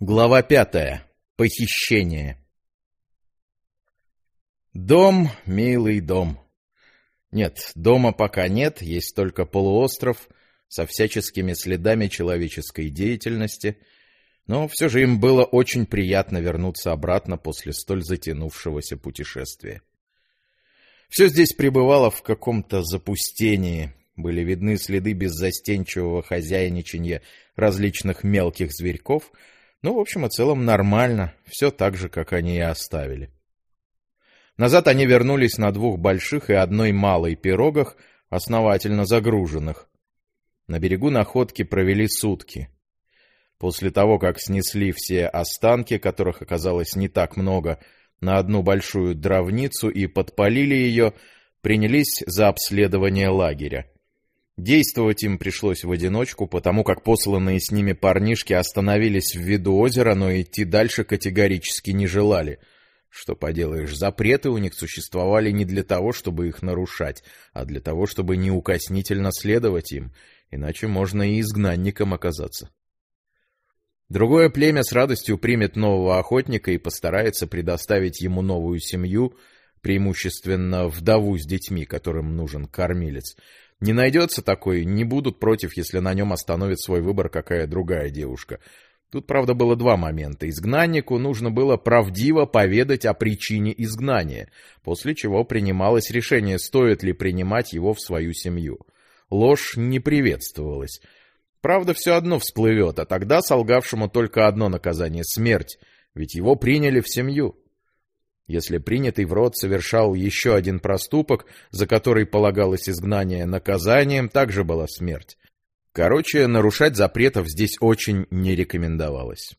Глава пятая. Похищение. Дом, милый дом. Нет, дома пока нет, есть только полуостров со всяческими следами человеческой деятельности, но все же им было очень приятно вернуться обратно после столь затянувшегося путешествия. Все здесь пребывало в каком-то запустении, были видны следы беззастенчивого хозяйничания различных мелких зверьков — ну, в общем и целом, нормально. Все так же, как они и оставили. Назад они вернулись на двух больших и одной малой пирогах, основательно загруженных. На берегу находки провели сутки. После того, как снесли все останки, которых оказалось не так много, на одну большую дровницу и подпалили ее, принялись за обследование лагеря. Действовать им пришлось в одиночку, потому как посланные с ними парнишки остановились в виду озера, но идти дальше категорически не желали. Что поделаешь, запреты у них существовали не для того, чтобы их нарушать, а для того, чтобы неукоснительно следовать им, иначе можно и изгнанником оказаться. Другое племя с радостью примет нового охотника и постарается предоставить ему новую семью, преимущественно вдову с детьми, которым нужен кормилец — не найдется такой, не будут против, если на нем остановит свой выбор какая другая девушка. Тут, правда, было два момента. Изгнаннику нужно было правдиво поведать о причине изгнания, после чего принималось решение, стоит ли принимать его в свою семью. Ложь не приветствовалась. Правда, все одно всплывет, а тогда солгавшему только одно наказание — смерть, ведь его приняли в семью. Если принятый в рот совершал еще один проступок, за который полагалось изгнание наказанием, также была смерть. Короче, нарушать запретов здесь очень не рекомендовалось.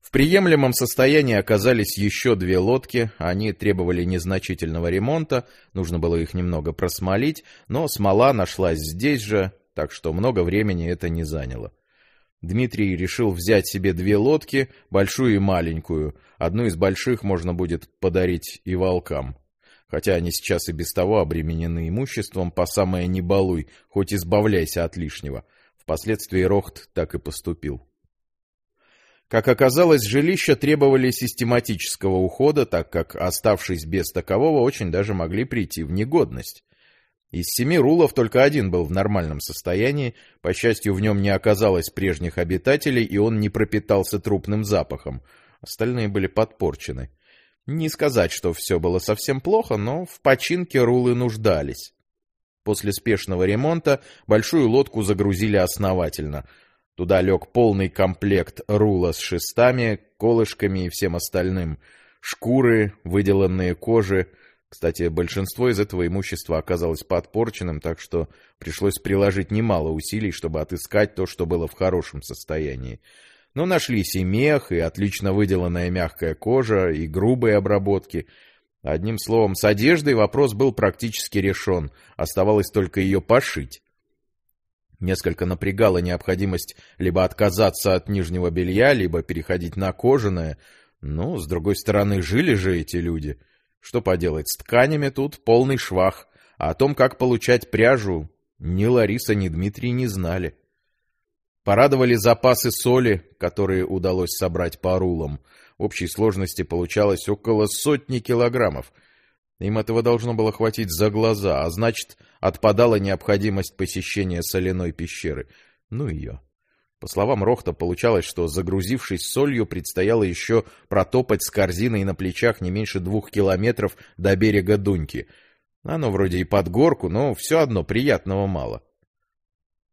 В приемлемом состоянии оказались еще две лодки, они требовали незначительного ремонта, нужно было их немного просмолить, но смола нашлась здесь же, так что много времени это не заняло. Дмитрий решил взять себе две лодки, большую и маленькую. Одну из больших можно будет подарить и волкам. Хотя они сейчас и без того обременены имуществом по самое не балуй, хоть избавляйся от лишнего. Впоследствии Рохт так и поступил. Как оказалось, жилища требовали систематического ухода, так как, оставшись без такового, очень даже могли прийти в негодность. Из семи рулов только один был в нормальном состоянии, по счастью, в нем не оказалось прежних обитателей, и он не пропитался трупным запахом. Остальные были подпорчены. Не сказать, что все было совсем плохо, но в починке рулы нуждались. После спешного ремонта большую лодку загрузили основательно. Туда лег полный комплект рула с шестами, колышками и всем остальным. Шкуры, выделанные кожи, кстати, большинство из этого имущества оказалось подпорченным, так что пришлось приложить немало усилий, чтобы отыскать то, что было в хорошем состоянии. Но нашлись и мех, и отлично выделанная мягкая кожа, и грубые обработки. Одним словом, с одеждой вопрос был практически решен, оставалось только ее пошить. Несколько напрягала необходимость либо отказаться от нижнего белья, либо переходить на кожаное. Но, с другой стороны, жили же эти люди — что поделать, с тканями тут полный швах, а о том, как получать пряжу, ни Лариса, ни Дмитрий не знали. Порадовали запасы соли, которые удалось собрать по рулам. В общей сложности получалось около сотни килограммов. Им этого должно было хватить за глаза, а значит, отпадала необходимость посещения соляной пещеры. Ну ее. По словам Рохта, получалось, что, загрузившись солью, предстояло еще протопать с корзиной на плечах не меньше двух километров до берега Дуньки. Оно вроде и под горку, но все одно приятного мало.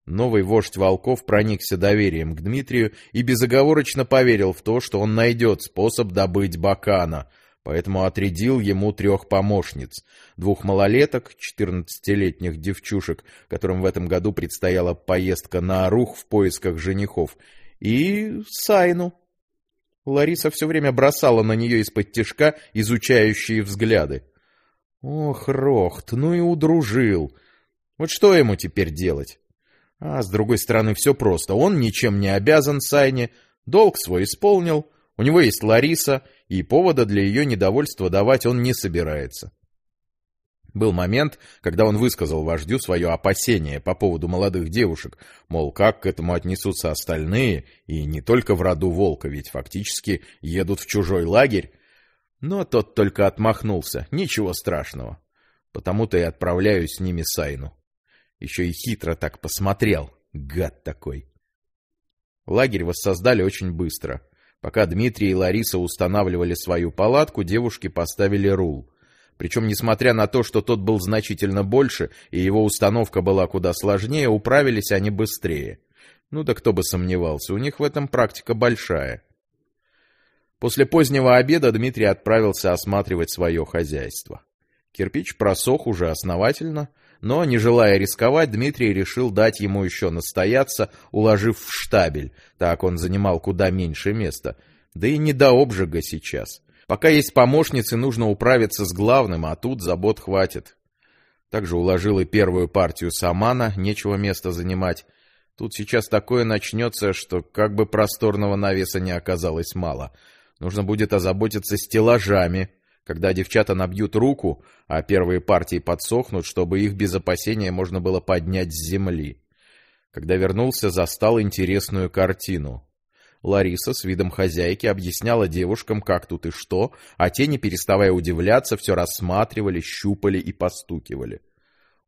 Новый вождь волков проникся доверием к Дмитрию и безоговорочно поверил в то, что он найдет способ добыть бакана — поэтому отрядил ему трех помощниц, двух малолеток, четырнадцатилетних девчушек, которым в этом году предстояла поездка на Орух в поисках женихов, и Сайну. Лариса все время бросала на нее из-под тишка изучающие взгляды. Ох, Рохт, ну и удружил. Вот что ему теперь делать? А с другой стороны, все просто. Он ничем не обязан Сайне, долг свой исполнил, у него есть Лариса, и повода для ее недовольства давать он не собирается. Был момент, когда он высказал вождю свое опасение по поводу молодых девушек, мол, как к этому отнесутся остальные, и не только в роду волка, ведь фактически едут в чужой лагерь. Но тот только отмахнулся, ничего страшного. Потому-то и отправляюсь с ними Сайну. Еще и хитро так посмотрел, гад такой. Лагерь воссоздали очень быстро. Пока Дмитрий и Лариса устанавливали свою палатку, девушки поставили рул — причем, несмотря на то, что тот был значительно больше, и его установка была куда сложнее, управились они быстрее. Ну да кто бы сомневался, у них в этом практика большая. После позднего обеда Дмитрий отправился осматривать свое хозяйство. Кирпич просох уже основательно, но, не желая рисковать, Дмитрий решил дать ему еще настояться, уложив в штабель, так он занимал куда меньше места, да и не до обжига сейчас. Пока есть помощницы, нужно управиться с главным, а тут забот хватит. Также уложил и первую партию самана, нечего места занимать. Тут сейчас такое начнется, что как бы просторного навеса не оказалось мало. Нужно будет озаботиться стеллажами, когда девчата набьют руку, а первые партии подсохнут, чтобы их без опасения можно было поднять с земли. Когда вернулся, застал интересную картину. Лариса с видом хозяйки объясняла девушкам, как тут и что, а те, не переставая удивляться, все рассматривали, щупали и постукивали.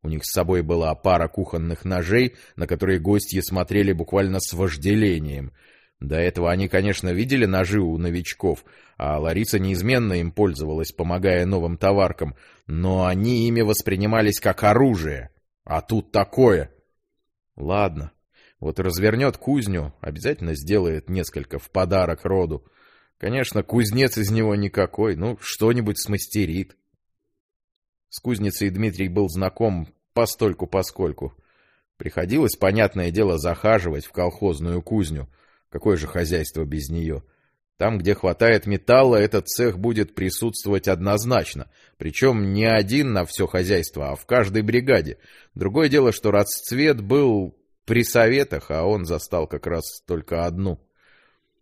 У них с собой была пара кухонных ножей, на которые гостья смотрели буквально с вожделением. До этого они, конечно, видели ножи у новичков, а Лариса неизменно им пользовалась, помогая новым товаркам, но они ими воспринимались как оружие. А тут такое! Ладно, вот развернет кузню, обязательно сделает несколько в подарок роду. Конечно, кузнец из него никакой, ну, что-нибудь смастерит. С кузницей Дмитрий был знаком постольку-поскольку. Приходилось, понятное дело, захаживать в колхозную кузню. Какое же хозяйство без нее? Там, где хватает металла, этот цех будет присутствовать однозначно. Причем не один на все хозяйство, а в каждой бригаде. Другое дело, что расцвет был при советах, а он застал как раз только одну.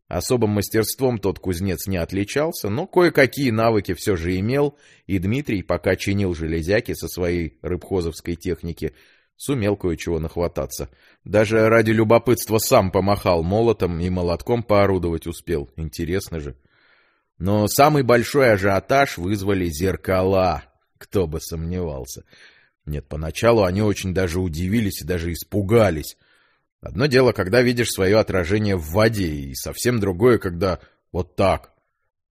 Особым мастерством тот кузнец не отличался, но кое-какие навыки все же имел, и Дмитрий, пока чинил железяки со своей рыбхозовской техники, сумел кое-чего нахвататься. Даже ради любопытства сам помахал молотом и молотком поорудовать успел. Интересно же. Но самый большой ажиотаж вызвали зеркала. Кто бы сомневался. Нет, поначалу они очень даже удивились и даже испугались. Одно дело, когда видишь свое отражение в воде, и совсем другое, когда вот так.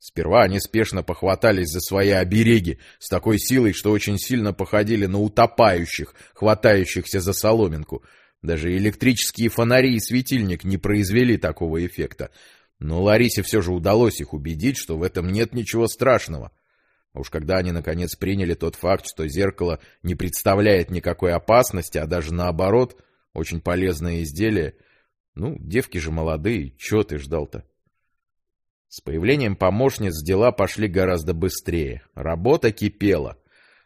Сперва они спешно похватались за свои обереги с такой силой, что очень сильно походили на утопающих, хватающихся за соломинку. Даже электрические фонари и светильник не произвели такого эффекта. Но Ларисе все же удалось их убедить, что в этом нет ничего страшного. А уж когда они наконец приняли тот факт, что зеркало не представляет никакой опасности, а даже наоборот, очень полезное изделие, ну, девки же молодые, чего ты ждал-то? С появлением помощниц дела пошли гораздо быстрее. Работа кипела.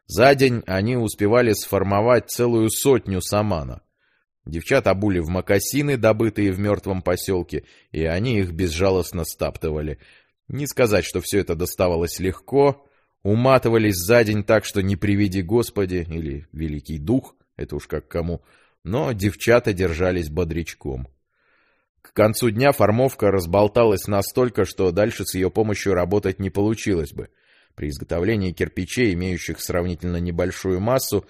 За день они успевали сформовать целую сотню самана. Девчат обули в мокасины, добытые в мертвом поселке, и они их безжалостно стаптывали. Не сказать, что все это доставалось легко, уматывались за день так, что не приведи Господи, или Великий Дух, это уж как кому, но девчата держались бодрячком. К концу дня формовка разболталась настолько, что дальше с ее помощью работать не получилось бы. При изготовлении кирпичей, имеющих сравнительно небольшую массу,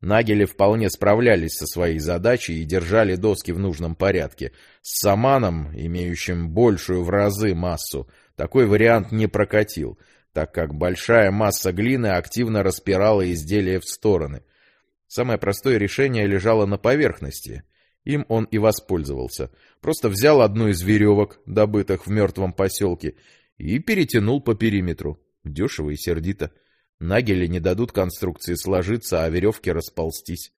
Нагели вполне справлялись со своей задачей и держали доски в нужном порядке. С саманом, имеющим большую в разы массу, такой вариант не прокатил — так как большая масса глины активно распирала изделие в стороны. Самое простое решение лежало на поверхности. Им он и воспользовался. Просто взял одну из веревок, добытых в мертвом поселке, и перетянул по периметру. Дешево и сердито. Нагели не дадут конструкции сложиться, а веревки расползтись.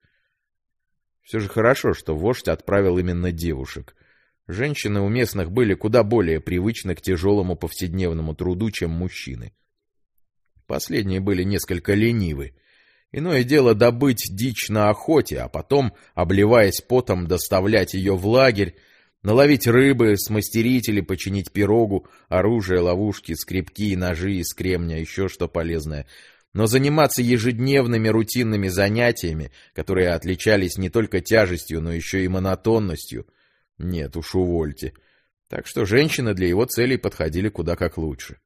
Все же хорошо, что вождь отправил именно девушек. Женщины у местных были куда более привычны к тяжелому повседневному труду, чем мужчины. Последние были несколько ленивы. Иное дело добыть дичь на охоте, а потом, обливаясь потом, доставлять ее в лагерь, наловить рыбы, смастерить или починить пирогу, оружие, ловушки, скребки, ножи из кремня, еще что полезное. Но заниматься ежедневными рутинными занятиями, которые отличались не только тяжестью, но еще и монотонностью, нет уж, увольте. Так что женщины для его целей подходили куда как лучше.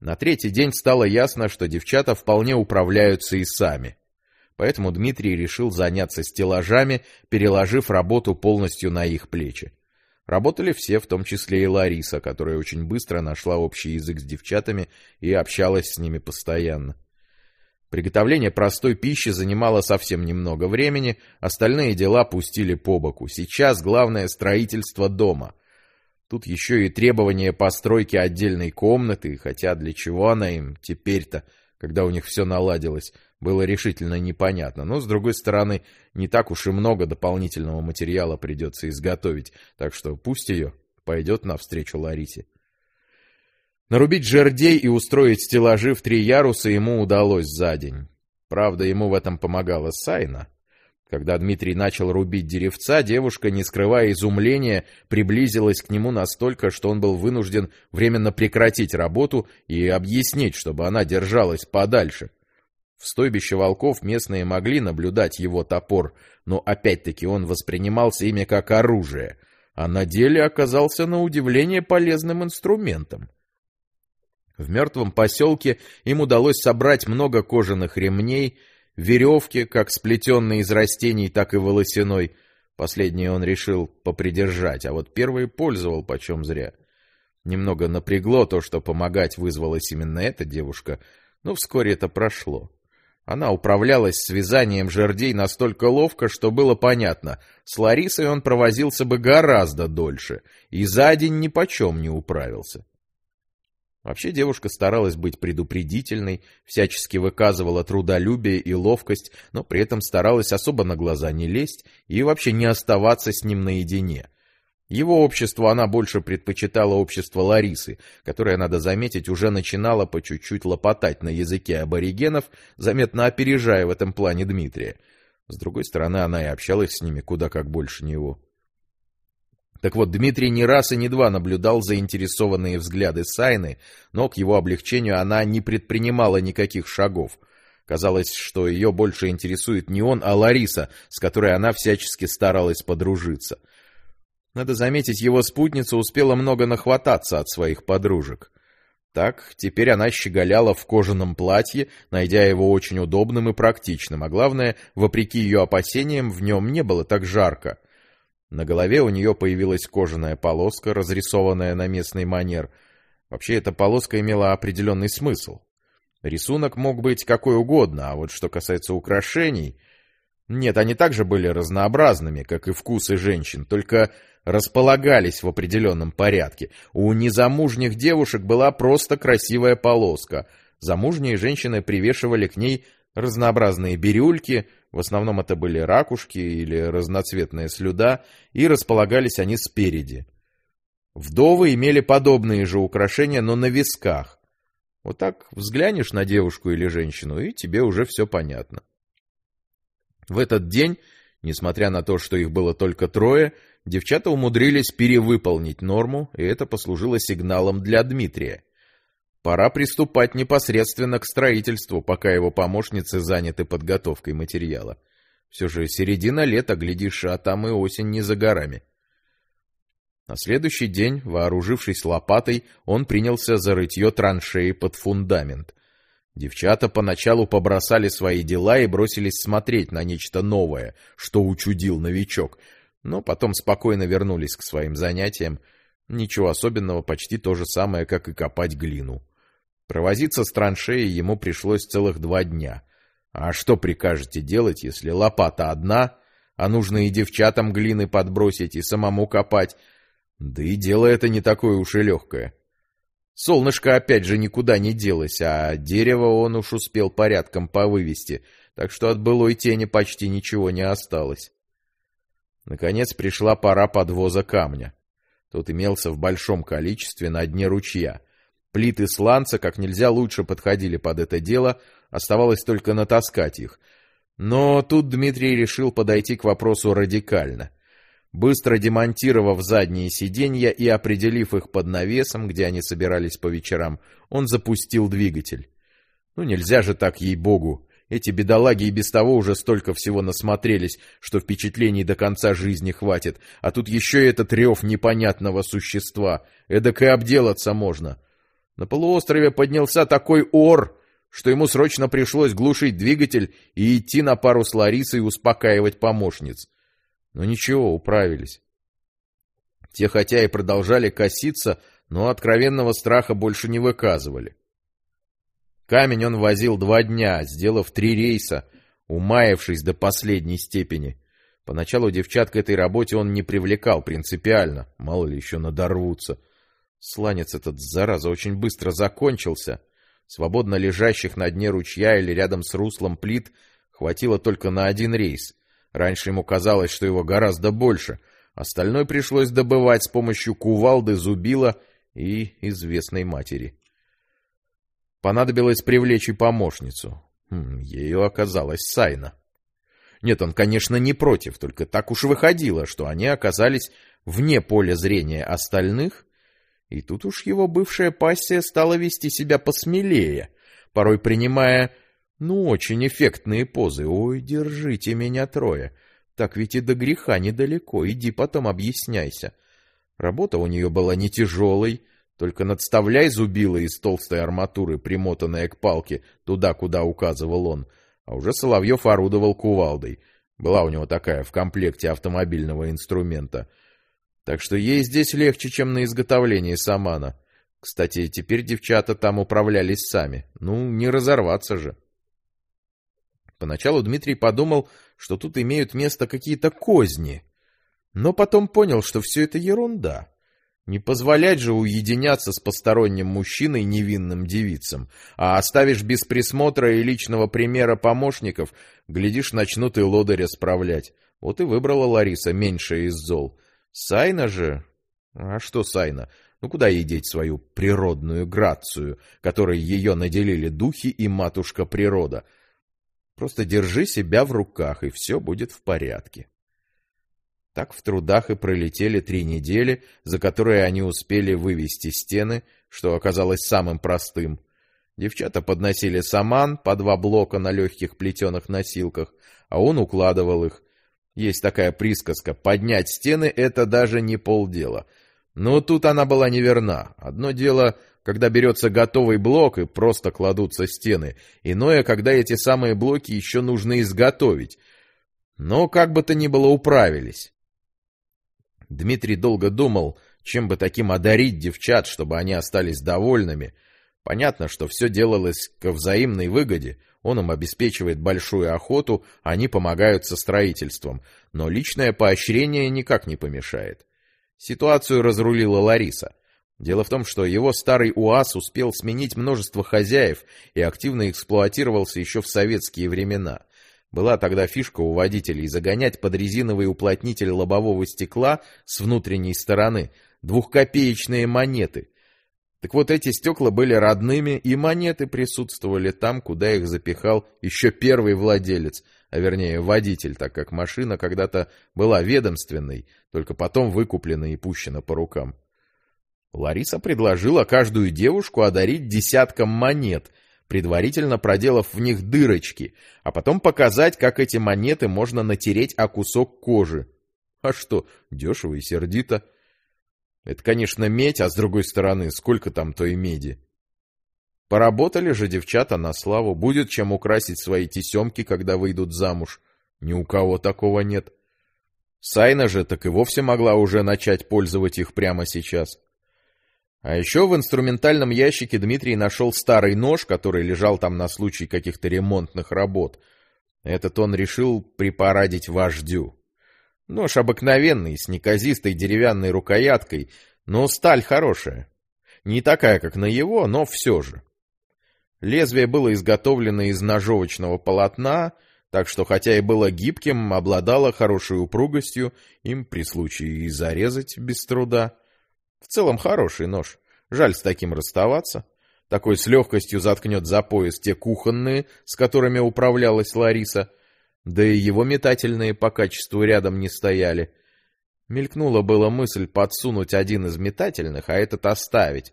На третий день стало ясно, что девчата вполне управляются и сами. Поэтому Дмитрий решил заняться стеллажами, переложив работу полностью на их плечи. Работали все, в том числе и Лариса, которая очень быстро нашла общий язык с девчатами и общалась с ними постоянно. Приготовление простой пищи занимало совсем немного времени, остальные дела пустили по боку. Сейчас главное строительство дома. Тут еще и требование постройки отдельной комнаты, хотя для чего она им теперь-то, когда у них все наладилось, было решительно непонятно. Но, с другой стороны, не так уж и много дополнительного материала придется изготовить, так что пусть ее пойдет навстречу Ларисе. Нарубить жердей и устроить стеллажи в три яруса ему удалось за день. Правда, ему в этом помогала Сайна. Когда Дмитрий начал рубить деревца, девушка, не скрывая изумления, приблизилась к нему настолько, что он был вынужден временно прекратить работу и объяснить, чтобы она держалась подальше. В стойбище волков местные могли наблюдать его топор, но опять-таки он воспринимался ими как оружие, а на деле оказался на удивление полезным инструментом. В мертвом поселке им удалось собрать много кожаных ремней, веревки, как сплетенные из растений, так и волосяной. Последние он решил попридержать, а вот первые пользовал почем зря. Немного напрягло то, что помогать вызвалась именно эта девушка, но вскоре это прошло. Она управлялась с вязанием жердей настолько ловко, что было понятно, с Ларисой он провозился бы гораздо дольше, и за день ни почем не управился. Вообще девушка старалась быть предупредительной, всячески выказывала трудолюбие и ловкость, но при этом старалась особо на глаза не лезть и вообще не оставаться с ним наедине. Его общество она больше предпочитала общество Ларисы, которая, надо заметить, уже начинала по чуть-чуть лопотать на языке аборигенов, заметно опережая в этом плане Дмитрия. С другой стороны, она и общалась с ними куда как больше него. Так вот, Дмитрий не раз и не два наблюдал заинтересованные взгляды Сайны, но к его облегчению она не предпринимала никаких шагов. Казалось, что ее больше интересует не он, а Лариса, с которой она всячески старалась подружиться — надо заметить, его спутница успела много нахвататься от своих подружек. Так, теперь она щеголяла в кожаном платье, найдя его очень удобным и практичным, а главное, вопреки ее опасениям, в нем не было так жарко. На голове у нее появилась кожаная полоска, разрисованная на местный манер. Вообще, эта полоска имела определенный смысл. Рисунок мог быть какой угодно, а вот что касается украшений... Нет, они также были разнообразными, как и вкусы женщин, только располагались в определенном порядке. У незамужних девушек была просто красивая полоска. Замужние женщины привешивали к ней разнообразные бирюльки, в основном это были ракушки или разноцветная слюда, и располагались они спереди. Вдовы имели подобные же украшения, но на висках. Вот так взглянешь на девушку или женщину, и тебе уже все понятно. В этот день, несмотря на то, что их было только трое, Девчата умудрились перевыполнить норму, и это послужило сигналом для Дмитрия. Пора приступать непосредственно к строительству, пока его помощницы заняты подготовкой материала. Все же середина лета, глядишь, а там и осень не за горами. На следующий день, вооружившись лопатой, он принялся за рытье траншеи под фундамент. Девчата поначалу побросали свои дела и бросились смотреть на нечто новое, что учудил новичок — но потом спокойно вернулись к своим занятиям. Ничего особенного, почти то же самое, как и копать глину. Провозиться с траншеей ему пришлось целых два дня. А что прикажете делать, если лопата одна, а нужно и девчатам глины подбросить, и самому копать? Да и дело это не такое уж и легкое. Солнышко опять же никуда не делось, а дерево он уж успел порядком повывести, так что от былой тени почти ничего не осталось. Наконец пришла пора подвоза камня. Тот имелся в большом количестве на дне ручья. Плиты сланца как нельзя лучше подходили под это дело, оставалось только натаскать их. Но тут Дмитрий решил подойти к вопросу радикально. Быстро демонтировав задние сиденья и определив их под навесом, где они собирались по вечерам, он запустил двигатель. Ну нельзя же так, ей-богу. Эти бедолаги и без того уже столько всего насмотрелись, что впечатлений до конца жизни хватит. А тут еще и этот рев непонятного существа. Эдак и обделаться можно. На полуострове поднялся такой ор, что ему срочно пришлось глушить двигатель и идти на пару с Ларисой успокаивать помощниц. Но ничего, управились. Те хотя и продолжали коситься, но откровенного страха больше не выказывали. Камень он возил два дня, сделав три рейса, умаявшись до последней степени. Поначалу девчат к этой работе он не привлекал принципиально, мало ли еще надорвутся. Сланец этот, зараза, очень быстро закончился. Свободно лежащих на дне ручья или рядом с руслом плит хватило только на один рейс. Раньше ему казалось, что его гораздо больше. Остальное пришлось добывать с помощью кувалды, зубила и известной матери. Понадобилось привлечь и помощницу. Хм, ею оказалась Сайна. Нет, он, конечно, не против, только так уж выходило, что они оказались вне поля зрения остальных, и тут уж его бывшая пассия стала вести себя посмелее, порой принимая, ну, очень эффектные позы. «Ой, держите меня трое!» Так ведь и до греха недалеко, иди потом объясняйся. Работа у нее была не тяжелой, только надставляй зубило из толстой арматуры, примотанное к палке, туда, куда указывал он. А уже Соловьев орудовал кувалдой. Была у него такая в комплекте автомобильного инструмента. Так что ей здесь легче, чем на изготовлении самана. Кстати, теперь девчата там управлялись сами. Ну, не разорваться же. Поначалу Дмитрий подумал, что тут имеют место какие-то козни. Но потом понял, что все это ерунда. Не позволять же уединяться с посторонним мужчиной невинным девицам, а оставишь без присмотра и личного примера помощников, глядишь, начнут и лодыря справлять. Вот и выбрала Лариса меньшее из зол. Сайна же... А что Сайна? Ну куда ей деть свою природную грацию, которой ее наделили духи и матушка природа? Просто держи себя в руках, и все будет в порядке. Так в трудах и пролетели три недели, за которые они успели вывести стены, что оказалось самым простым. Девчата подносили саман по два блока на легких плетеных носилках, а он укладывал их. Есть такая присказка «поднять стены — это даже не полдела». Но тут она была неверна. Одно дело когда берется готовый блок и просто кладутся стены. Иное, когда эти самые блоки еще нужно изготовить. Но как бы то ни было управились. Дмитрий долго думал, чем бы таким одарить девчат, чтобы они остались довольными. Понятно, что все делалось ко взаимной выгоде. Он им обеспечивает большую охоту, они помогают со строительством. Но личное поощрение никак не помешает. Ситуацию разрулила Лариса. Дело в том, что его старый УАЗ успел сменить множество хозяев и активно эксплуатировался еще в советские времена. Была тогда фишка у водителей загонять под резиновый уплотнитель лобового стекла с внутренней стороны двухкопеечные монеты. Так вот эти стекла были родными, и монеты присутствовали там, куда их запихал еще первый владелец, а вернее водитель, так как машина когда-то была ведомственной, только потом выкуплена и пущена по рукам. Лариса предложила каждую девушку одарить десятком монет, предварительно проделав в них дырочки, а потом показать, как эти монеты можно натереть о кусок кожи. А что, дешево и сердито. Это, конечно, медь, а с другой стороны, сколько там той меди? Поработали же девчата на славу, будет чем украсить свои тесемки, когда выйдут замуж. Ни у кого такого нет. Сайна же так и вовсе могла уже начать пользовать их прямо сейчас. А еще в инструментальном ящике Дмитрий нашел старый нож, который лежал там на случай каких-то ремонтных работ. Этот он решил припарадить вождю. Нож обыкновенный, с неказистой деревянной рукояткой, но сталь хорошая. Не такая, как на его, но все же. Лезвие было изготовлено из ножовочного полотна, так что хотя и было гибким, обладало хорошей упругостью, им при случае и зарезать без труда. В целом хороший нож. Жаль с таким расставаться. Такой с легкостью заткнет за пояс те кухонные, с которыми управлялась Лариса. Да и его метательные по качеству рядом не стояли. Мелькнула была мысль подсунуть один из метательных, а этот оставить.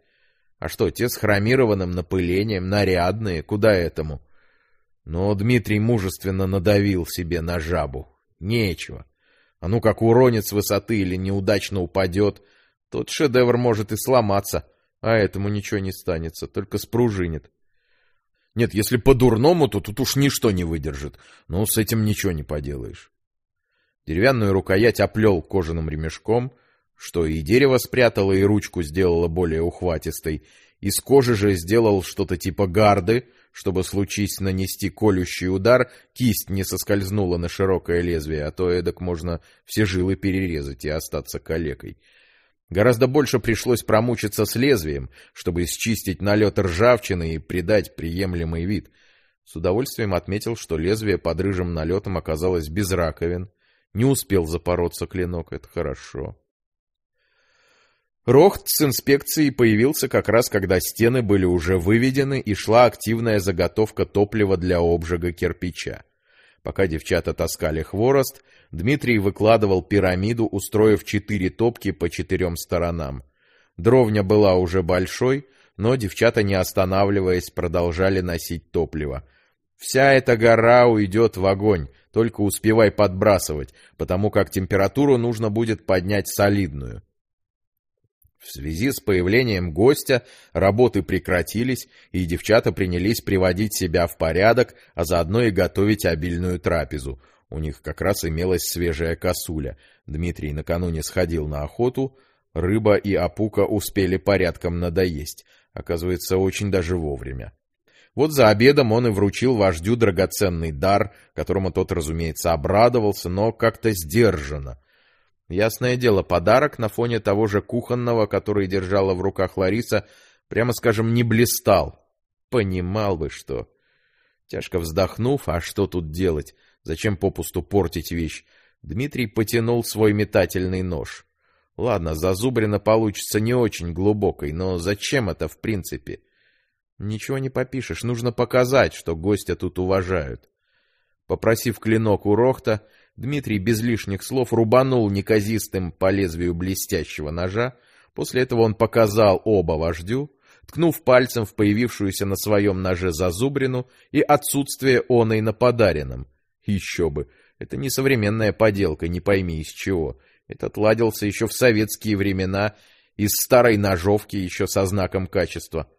А что, те с хромированным напылением, нарядные, куда этому? Но Дмитрий мужественно надавил себе на жабу. Нечего. А ну как уронит с высоты или неудачно упадет, тот шедевр может и сломаться, а этому ничего не станется, только спружинит. Нет, если по-дурному, то тут уж ничто не выдержит. Но с этим ничего не поделаешь. Деревянную рукоять оплел кожаным ремешком, что и дерево спрятало, и ручку сделало более ухватистой. Из кожи же сделал что-то типа гарды, чтобы, случись нанести колющий удар, кисть не соскользнула на широкое лезвие, а то эдак можно все жилы перерезать и остаться калекой. Гораздо больше пришлось промучиться с лезвием, чтобы счистить налет ржавчины и придать приемлемый вид. С удовольствием отметил, что лезвие под рыжим налетом оказалось без раковин. Не успел запороться клинок, это хорошо. Рохт с инспекцией появился как раз, когда стены были уже выведены и шла активная заготовка топлива для обжига кирпича. Пока девчата таскали хворост, Дмитрий выкладывал пирамиду, устроив четыре топки по четырем сторонам. Дровня была уже большой, но девчата, не останавливаясь, продолжали носить топливо. Вся эта гора уйдет в огонь, только успевай подбрасывать, потому как температуру нужно будет поднять солидную. В связи с появлением гостя работы прекратились, и девчата принялись приводить себя в порядок, а заодно и готовить обильную трапезу. У них как раз имелась свежая косуля. Дмитрий накануне сходил на охоту, рыба и опука успели порядком надоесть. Оказывается, очень даже вовремя. Вот за обедом он и вручил вождю драгоценный дар, которому тот, разумеется, обрадовался, но как-то сдержанно. Ясное дело, подарок на фоне того же кухонного, который держала в руках Лариса, прямо скажем, не блистал. Понимал бы, что... Тяжко вздохнув, а что тут делать? Зачем попусту портить вещь? Дмитрий потянул свой метательный нож. Ладно, зазубрина получится не очень глубокой, но зачем это в принципе? Ничего не попишешь, нужно показать, что гостя тут уважают. Попросив клинок у Рохта, Дмитрий без лишних слов рубанул неказистым по лезвию блестящего ножа. После этого он показал оба вождю, ткнув пальцем в появившуюся на своем ноже зазубрину и отсутствие оной на подаренном. Еще бы, это не современная поделка, не пойми из чего. Этот ладился еще в советские времена, из старой ножовки, еще со знаком качества.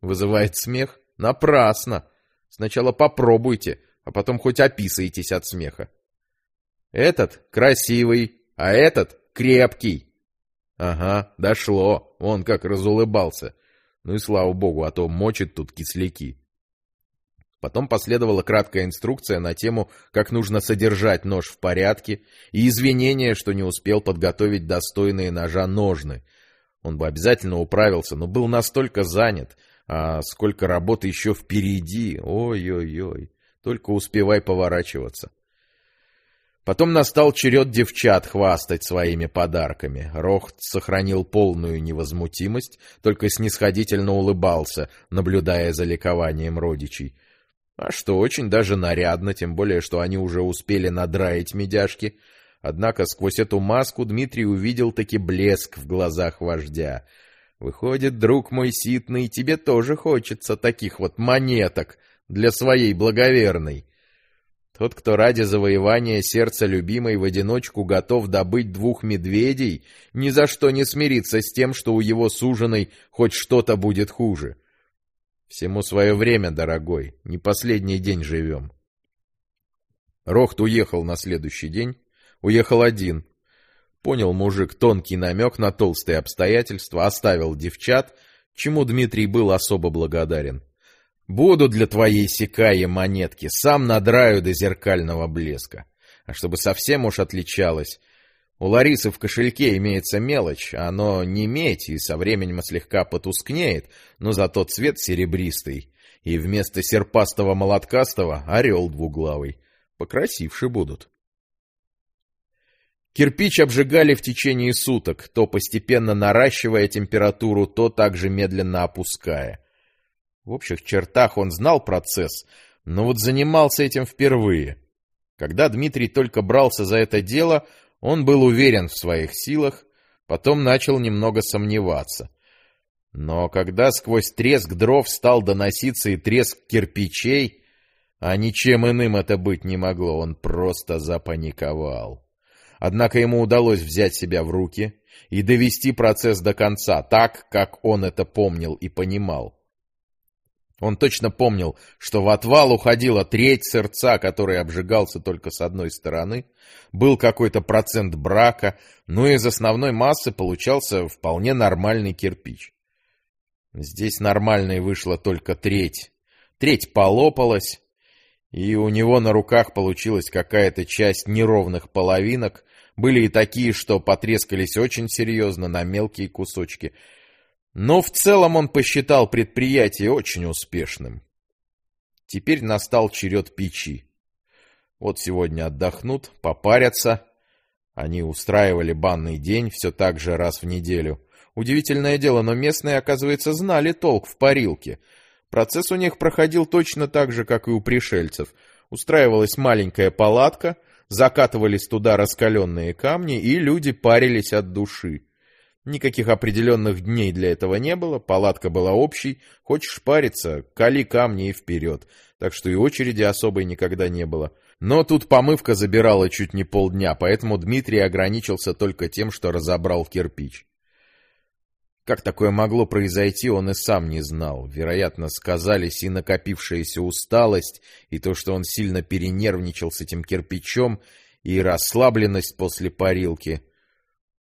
Вызывает смех? Напрасно! Сначала попробуйте, а потом хоть описайтесь от смеха. Этот красивый, а этот крепкий. Ага, дошло. Он как разулыбался. Ну и слава богу, а то мочит тут кисляки. Потом последовала краткая инструкция на тему, как нужно содержать нож в порядке, и извинение, что не успел подготовить достойные ножа ножны. Он бы обязательно управился, но был настолько занят, а сколько работы еще впереди. Ой-ой-ой, только успевай поворачиваться. Потом настал черед девчат хвастать своими подарками. Рохт сохранил полную невозмутимость, только снисходительно улыбался, наблюдая за ликованием родичей. А что, очень даже нарядно, тем более, что они уже успели надраить медяшки. Однако сквозь эту маску Дмитрий увидел таки блеск в глазах вождя. Выходит, друг мой ситный, тебе тоже хочется таких вот монеток для своей благоверной. Тот, кто ради завоевания сердца любимой в одиночку готов добыть двух медведей, ни за что не смирится с тем, что у его суженой хоть что-то будет хуже. Всему свое время, дорогой, не последний день живем. Рохт уехал на следующий день, уехал один. Понял мужик тонкий намек на толстые обстоятельства, оставил девчат, чему Дмитрий был особо благодарен. Буду для твоей секаи монетки, сам надраю до зеркального блеска. А чтобы совсем уж отличалось, у Ларисы в кошельке имеется мелочь, оно не медь и со временем слегка потускнеет, но зато цвет серебристый, и вместо серпастого молоткастого орел двуглавый. Покрасивше будут. Кирпич обжигали в течение суток, то постепенно наращивая температуру, то также медленно опуская. В общих чертах он знал процесс, но вот занимался этим впервые. Когда Дмитрий только брался за это дело, он был уверен в своих силах, потом начал немного сомневаться. Но когда сквозь треск дров стал доноситься и треск кирпичей, а ничем иным это быть не могло, он просто запаниковал. Однако ему удалось взять себя в руки и довести процесс до конца, так, как он это помнил и понимал. Он точно помнил, что в отвал уходила треть сердца, который обжигался только с одной стороны, был какой-то процент брака, но из основной массы получался вполне нормальный кирпич. Здесь нормальной вышла только треть. Треть полопалась, и у него на руках получилась какая-то часть неровных половинок, были и такие, что потрескались очень серьезно на мелкие кусочки — но в целом он посчитал предприятие очень успешным. Теперь настал черед печи. Вот сегодня отдохнут, попарятся. Они устраивали банный день все так же раз в неделю. Удивительное дело, но местные, оказывается, знали толк в парилке. Процесс у них проходил точно так же, как и у пришельцев. Устраивалась маленькая палатка, закатывались туда раскаленные камни, и люди парились от души. Никаких определенных дней для этого не было, палатка была общей, хочешь париться, кали камни и вперед, так что и очереди особой никогда не было. Но тут помывка забирала чуть не полдня, поэтому Дмитрий ограничился только тем, что разобрал кирпич. Как такое могло произойти, он и сам не знал. Вероятно, сказались и накопившаяся усталость, и то, что он сильно перенервничал с этим кирпичом, и расслабленность после парилки.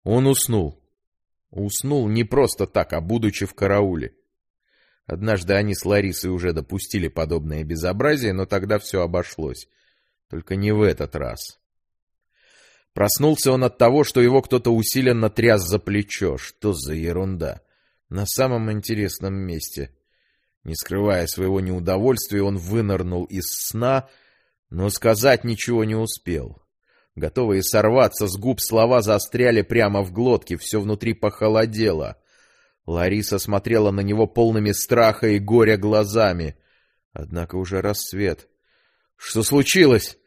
Он уснул. Уснул не просто так, а будучи в карауле. Однажды они с Ларисой уже допустили подобное безобразие, но тогда все обошлось. Только не в этот раз. Проснулся он от того, что его кто-то усиленно тряс за плечо. Что за ерунда? На самом интересном месте. Не скрывая своего неудовольствия, он вынырнул из сна, но сказать ничего не успел. Готовые сорваться с губ слова застряли прямо в глотке, все внутри похолодело. Лариса смотрела на него полными страха и горя глазами. Однако уже рассвет. Что случилось?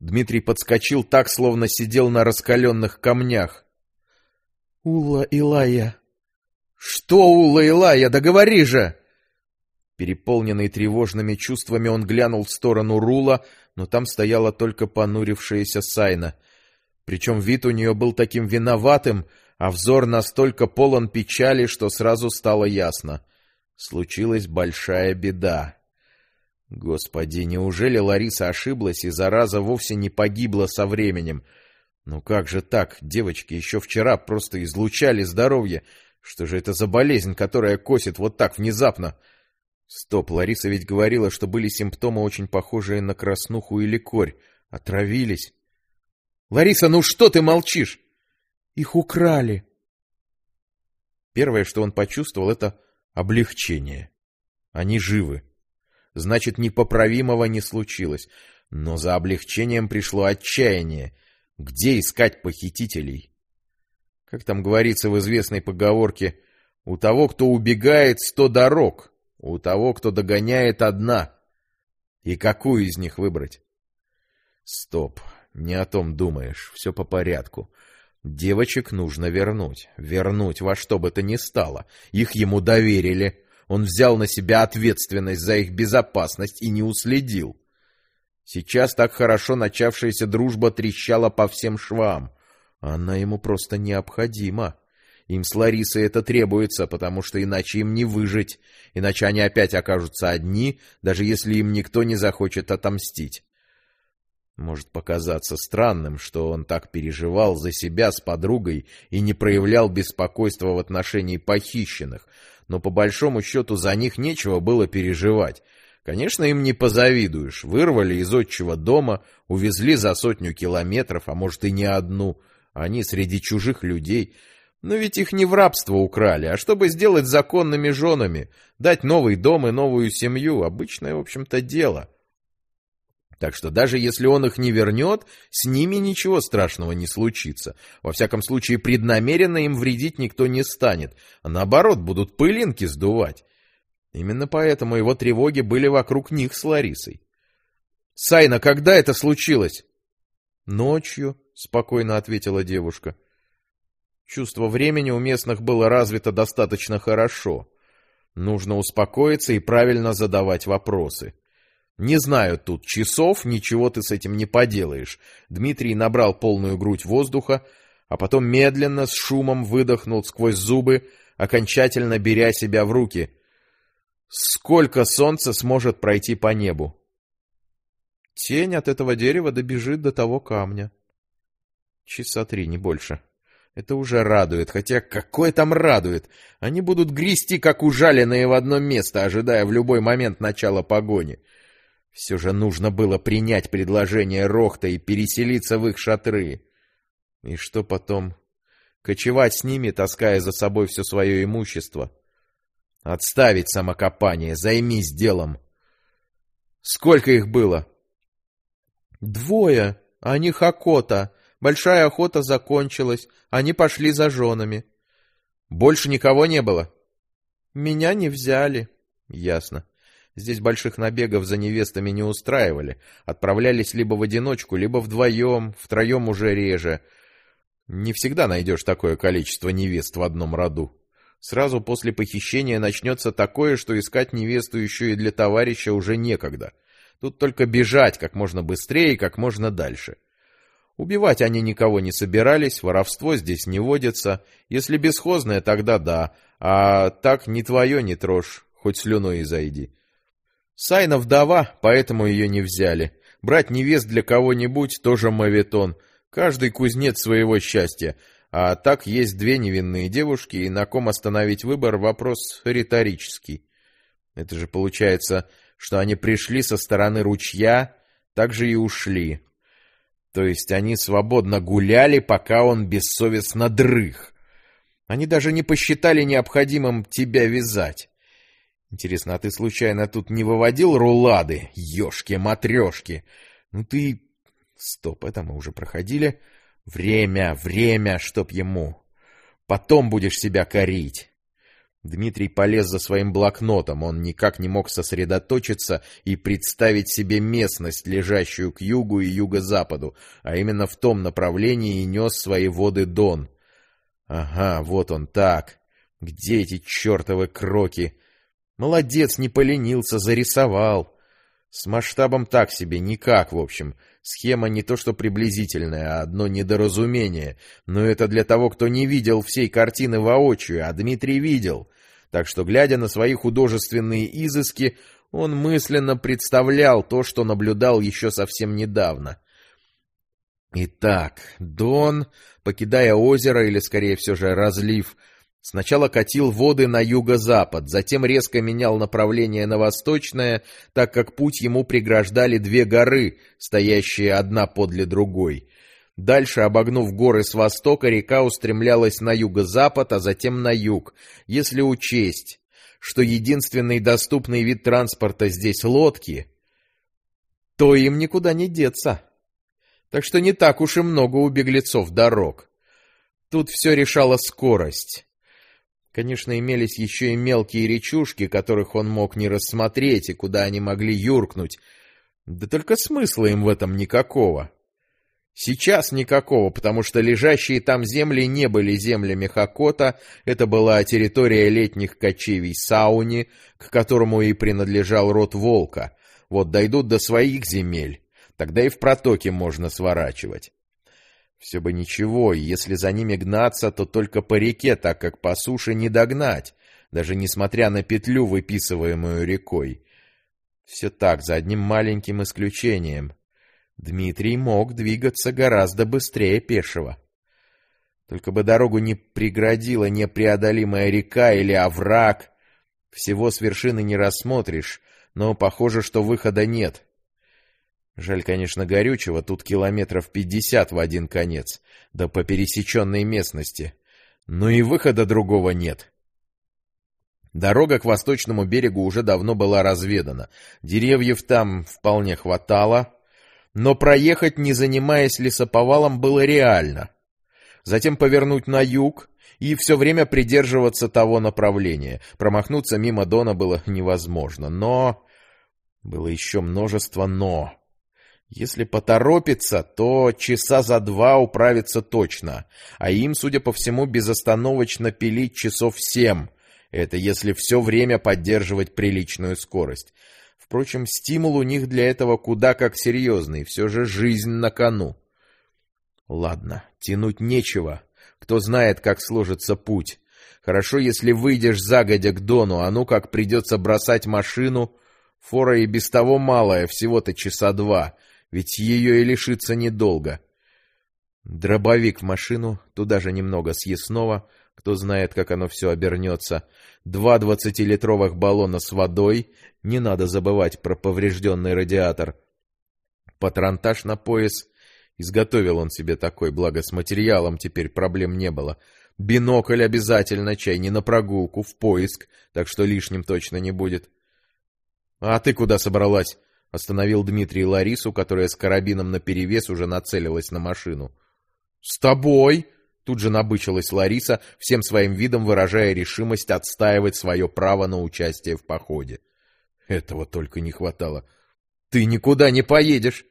Дмитрий подскочил так, словно сидел на раскаленных камнях. Ула Илая. Что Ула Илая? Договори же! Переполненный тревожными чувствами, он глянул в сторону Рула, но там стояла только понурившаяся Сайна. Причем вид у нее был таким виноватым, а взор настолько полон печали, что сразу стало ясно. Случилась большая беда. Господи, неужели Лариса ошиблась и зараза вовсе не погибла со временем? Ну как же так? Девочки еще вчера просто излучали здоровье. Что же это за болезнь, которая косит вот так внезапно? — Стоп, Лариса ведь говорила, что были симптомы очень похожие на краснуху или корь. Отравились. Лариса, ну что ты молчишь? Их украли. Первое, что он почувствовал, это облегчение. Они живы. Значит, непоправимого не случилось. Но за облегчением пришло отчаяние. Где искать похитителей? Как там говорится в известной поговорке, у того, кто убегает, сто дорог. У того, кто догоняет, одна. И какую из них выбрать? Стоп, не о том думаешь, все по порядку. Девочек нужно вернуть. Вернуть во что бы то ни стало. Их ему доверили. Он взял на себя ответственность за их безопасность и не уследил. Сейчас так хорошо начавшаяся дружба трещала по всем швам. Она ему просто необходима. Им с Ларисой это требуется, потому что иначе им не выжить, иначе они опять окажутся одни, даже если им никто не захочет отомстить. Может показаться странным, что он так переживал за себя с подругой и не проявлял беспокойства в отношении похищенных, но по большому счету за них нечего было переживать. Конечно, им не позавидуешь. Вырвали из отчего дома, увезли за сотню километров, а может и не одну. Они среди чужих людей — но ведь их не в рабство украли, а чтобы сделать законными женами, дать новый дом и новую семью, обычное, в общем-то, дело. Так что даже если он их не вернет, с ними ничего страшного не случится. Во всяком случае, преднамеренно им вредить никто не станет, а наоборот, будут пылинки сдувать. Именно поэтому его тревоги были вокруг них с Ларисой. «Сайна, когда это случилось?» «Ночью», — спокойно ответила девушка. Чувство времени у местных было развито достаточно хорошо. Нужно успокоиться и правильно задавать вопросы. Не знаю тут часов, ничего ты с этим не поделаешь. Дмитрий набрал полную грудь воздуха, а потом медленно, с шумом выдохнул сквозь зубы, окончательно беря себя в руки. Сколько солнца сможет пройти по небу? Тень от этого дерева добежит до того камня. Часа три, не больше. Это уже радует, хотя какое там радует? Они будут грести, как ужаленные в одно место, ожидая в любой момент начала погони. Все же нужно было принять предложение Рохта и переселиться в их шатры. И что потом? Кочевать с ними, таская за собой все свое имущество? Отставить самокопание, займись делом. Сколько их было? Двое, а них охота. Большая охота закончилась, они пошли за женами. Больше никого не было? Меня не взяли. Ясно. Здесь больших набегов за невестами не устраивали. Отправлялись либо в одиночку, либо вдвоем, втроем уже реже. Не всегда найдешь такое количество невест в одном роду. Сразу после похищения начнется такое, что искать невесту еще и для товарища уже некогда. Тут только бежать как можно быстрее и как можно дальше. Убивать они никого не собирались, воровство здесь не водится. Если бесхозное, тогда да, а так ни твое не трожь, хоть слюной и зайди. Сайна вдова, поэтому ее не взяли. Брать невест для кого-нибудь тоже мавитон. Каждый кузнец своего счастья. А так есть две невинные девушки, и на ком остановить выбор вопрос риторический. Это же получается, что они пришли со стороны ручья, так же и ушли. То есть они свободно гуляли, пока он бессовестно дрых. Они даже не посчитали необходимым тебя вязать. Интересно, а ты случайно тут не выводил рулады? Ёшки-матрёшки! Ну ты... Стоп, это мы уже проходили. Время, время, чтоб ему. Потом будешь себя корить. Дмитрий полез за своим блокнотом, он никак не мог сосредоточиться и представить себе местность, лежащую к югу и юго-западу, а именно в том направлении и нес свои воды Дон. Ага, вот он так. Где эти чертовы кроки? Молодец, не поленился, зарисовал. С масштабом так себе, никак, в общем. Схема не то что приблизительная, а одно недоразумение. Но это для того, кто не видел всей картины воочию, а Дмитрий видел. Так что, глядя на свои художественные изыски, он мысленно представлял то, что наблюдал еще совсем недавно. Итак, Дон, покидая озеро, или скорее все же разлив, Сначала катил воды на юго-запад, затем резко менял направление на восточное, так как путь ему преграждали две горы, стоящие одна подле другой. Дальше, обогнув горы с востока, река устремлялась на юго-запад, а затем на юг. Если учесть, что единственный доступный вид транспорта здесь лодки, то им никуда не деться. Так что не так уж и много у беглецов дорог. Тут все решала скорость. Конечно, имелись еще и мелкие речушки, которых он мог не рассмотреть и куда они могли юркнуть. Да только смысла им в этом никакого. Сейчас никакого, потому что лежащие там земли не были землями Хакота, это была территория летних кочевий Сауни, к которому и принадлежал род Волка. Вот дойдут до своих земель, тогда и в протоке можно сворачивать. Все бы ничего, если за ними гнаться, то только по реке, так как по суше не догнать, даже несмотря на петлю, выписываемую рекой. Все так, за одним маленьким исключением. Дмитрий мог двигаться гораздо быстрее пешего. Только бы дорогу не преградила непреодолимая река или овраг. Всего с вершины не рассмотришь, но похоже, что выхода нет. Жаль, конечно, горючего, тут километров пятьдесят в один конец, да по пересеченной местности. Но и выхода другого нет. Дорога к восточному берегу уже давно была разведана. Деревьев там вполне хватало, но проехать, не занимаясь лесоповалом, было реально. Затем повернуть на юг и все время придерживаться того направления. Промахнуться мимо Дона было невозможно, но... Было еще множество «но». Если поторопится, то часа за два управится точно, а им, судя по всему, безостановочно пилить часов семь. Это если все время поддерживать приличную скорость. Впрочем, стимул у них для этого куда как серьезный, все же жизнь на кону. Ладно, тянуть нечего. Кто знает, как сложится путь. Хорошо, если выйдешь загодя к Дону, а ну как придется бросать машину. Фора и без того малая, всего-то часа два, ведь ее и лишиться недолго. Дробовик в машину, туда же немного съестного, кто знает, как оно все обернется. Два двадцатилитровых баллона с водой, не надо забывать про поврежденный радиатор. Патронтаж на пояс. Изготовил он себе такой, благо с материалом теперь проблем не было. Бинокль обязательно, чай не на прогулку, в поиск, так что лишним точно не будет. — А ты куда собралась? — остановил Дмитрий Ларису, которая с карабином наперевес уже нацелилась на машину. — С тобой! — тут же набычилась Лариса, всем своим видом выражая решимость отстаивать свое право на участие в походе. Этого только не хватало. — Ты никуда не поедешь!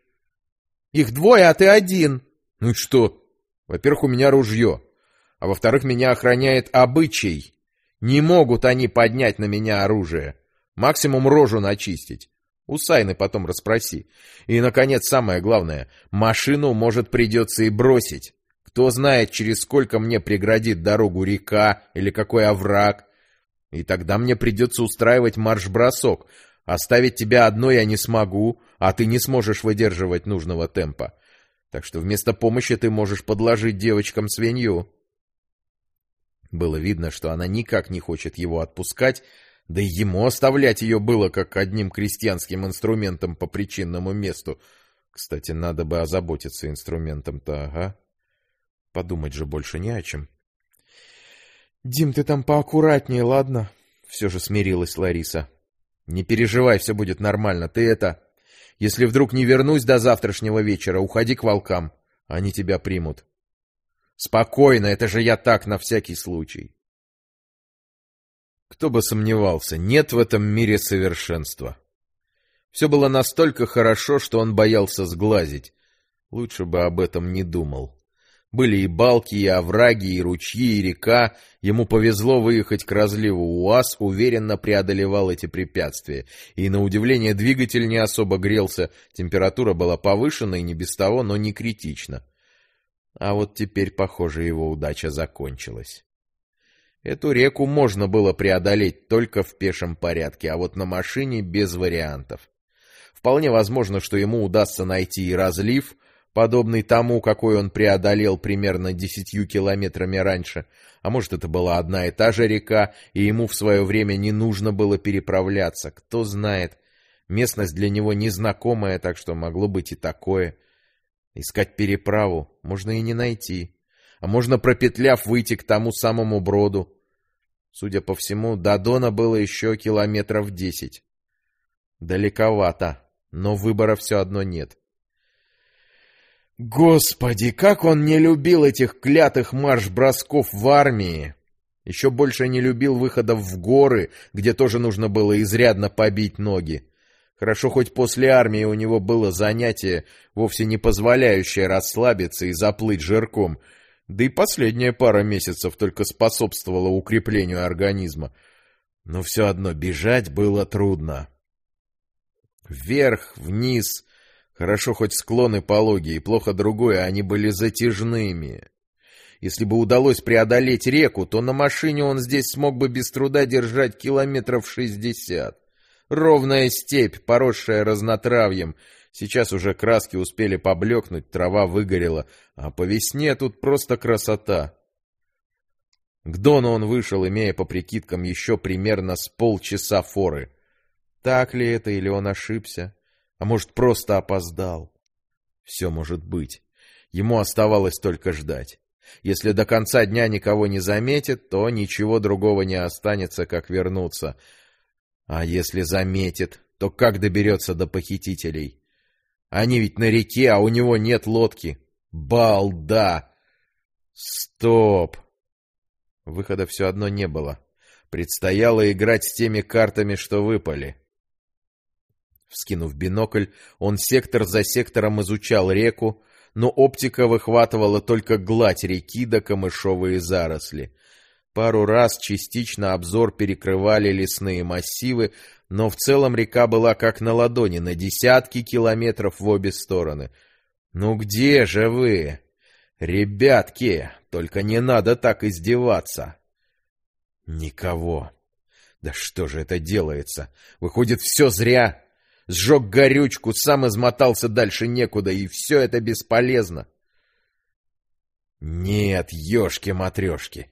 — Их двое, а ты один! — Ну и что? Во-первых, у меня ружье а во-вторых, меня охраняет обычай. Не могут они поднять на меня оружие. Максимум рожу начистить. У Сайны потом расспроси. И, наконец, самое главное, машину, может, придется и бросить. Кто знает, через сколько мне преградит дорогу река или какой овраг. И тогда мне придется устраивать марш-бросок. Оставить тебя одной я не смогу, а ты не сможешь выдерживать нужного темпа. Так что вместо помощи ты можешь подложить девочкам свинью. Было видно, что она никак не хочет его отпускать, да и ему оставлять ее было как одним крестьянским инструментом по причинному месту. Кстати, надо бы озаботиться инструментом-то, ага. Подумать же больше не о чем. — Дим, ты там поаккуратнее, ладно? — все же смирилась Лариса. — Не переживай, все будет нормально. Ты это... Если вдруг не вернусь до завтрашнего вечера, уходи к волкам. Они тебя примут. Спокойно, это же я так на всякий случай. Кто бы сомневался, нет в этом мире совершенства. Все было настолько хорошо, что он боялся сглазить. Лучше бы об этом не думал. Были и балки, и овраги, и ручьи, и река. Ему повезло выехать к разливу. УАЗ уверенно преодолевал эти препятствия. И, на удивление, двигатель не особо грелся. Температура была повышена и не без того, но не критично. А вот теперь, похоже, его удача закончилась. Эту реку можно было преодолеть только в пешем порядке, а вот на машине без вариантов. Вполне возможно, что ему удастся найти и разлив, подобный тому, какой он преодолел примерно десятью километрами раньше, а может это была одна и та же река, и ему в свое время не нужно было переправляться, кто знает. Местность для него незнакомая, так что могло быть и такое. Искать переправу можно и не найти. А можно, пропетляв, выйти к тому самому броду. Судя по всему, до Дона было еще километров десять. Далековато, но выбора все одно нет. Господи, как он не любил этих клятых марш-бросков в армии! Еще больше не любил выходов в горы, где тоже нужно было изрядно побить ноги. Хорошо, хоть после армии у него было занятие, вовсе не позволяющее расслабиться и заплыть жирком, да и последняя пара месяцев только способствовала укреплению организма. Но все одно бежать было трудно. Вверх, вниз, хорошо хоть склоны пологие, плохо другое, они были затяжными. Если бы удалось преодолеть реку, то на машине он здесь смог бы без труда держать километров шестьдесят. Ровная степь, поросшая разнотравьем. Сейчас уже краски успели поблекнуть, трава выгорела, а по весне тут просто красота. К Дону он вышел, имея по прикидкам еще примерно с полчаса форы. Так ли это, или он ошибся? А может, просто опоздал? Все может быть. Ему оставалось только ждать. Если до конца дня никого не заметит, то ничего другого не останется, как вернуться — а если заметит, то как доберется до похитителей? Они ведь на реке, а у него нет лодки. Балда! Стоп! Выхода все одно не было. Предстояло играть с теми картами, что выпали. Вскинув бинокль, он сектор за сектором изучал реку, но оптика выхватывала только гладь реки да камышовые заросли. Пару раз частично обзор перекрывали лесные массивы, но в целом река была как на ладони, на десятки километров в обе стороны. «Ну где же вы? Ребятки, только не надо так издеваться!» «Никого. Да что же это делается? Выходит, все зря!» Сжег горючку, сам измотался дальше некуда, и все это бесполезно. Нет, ешки-матрешки,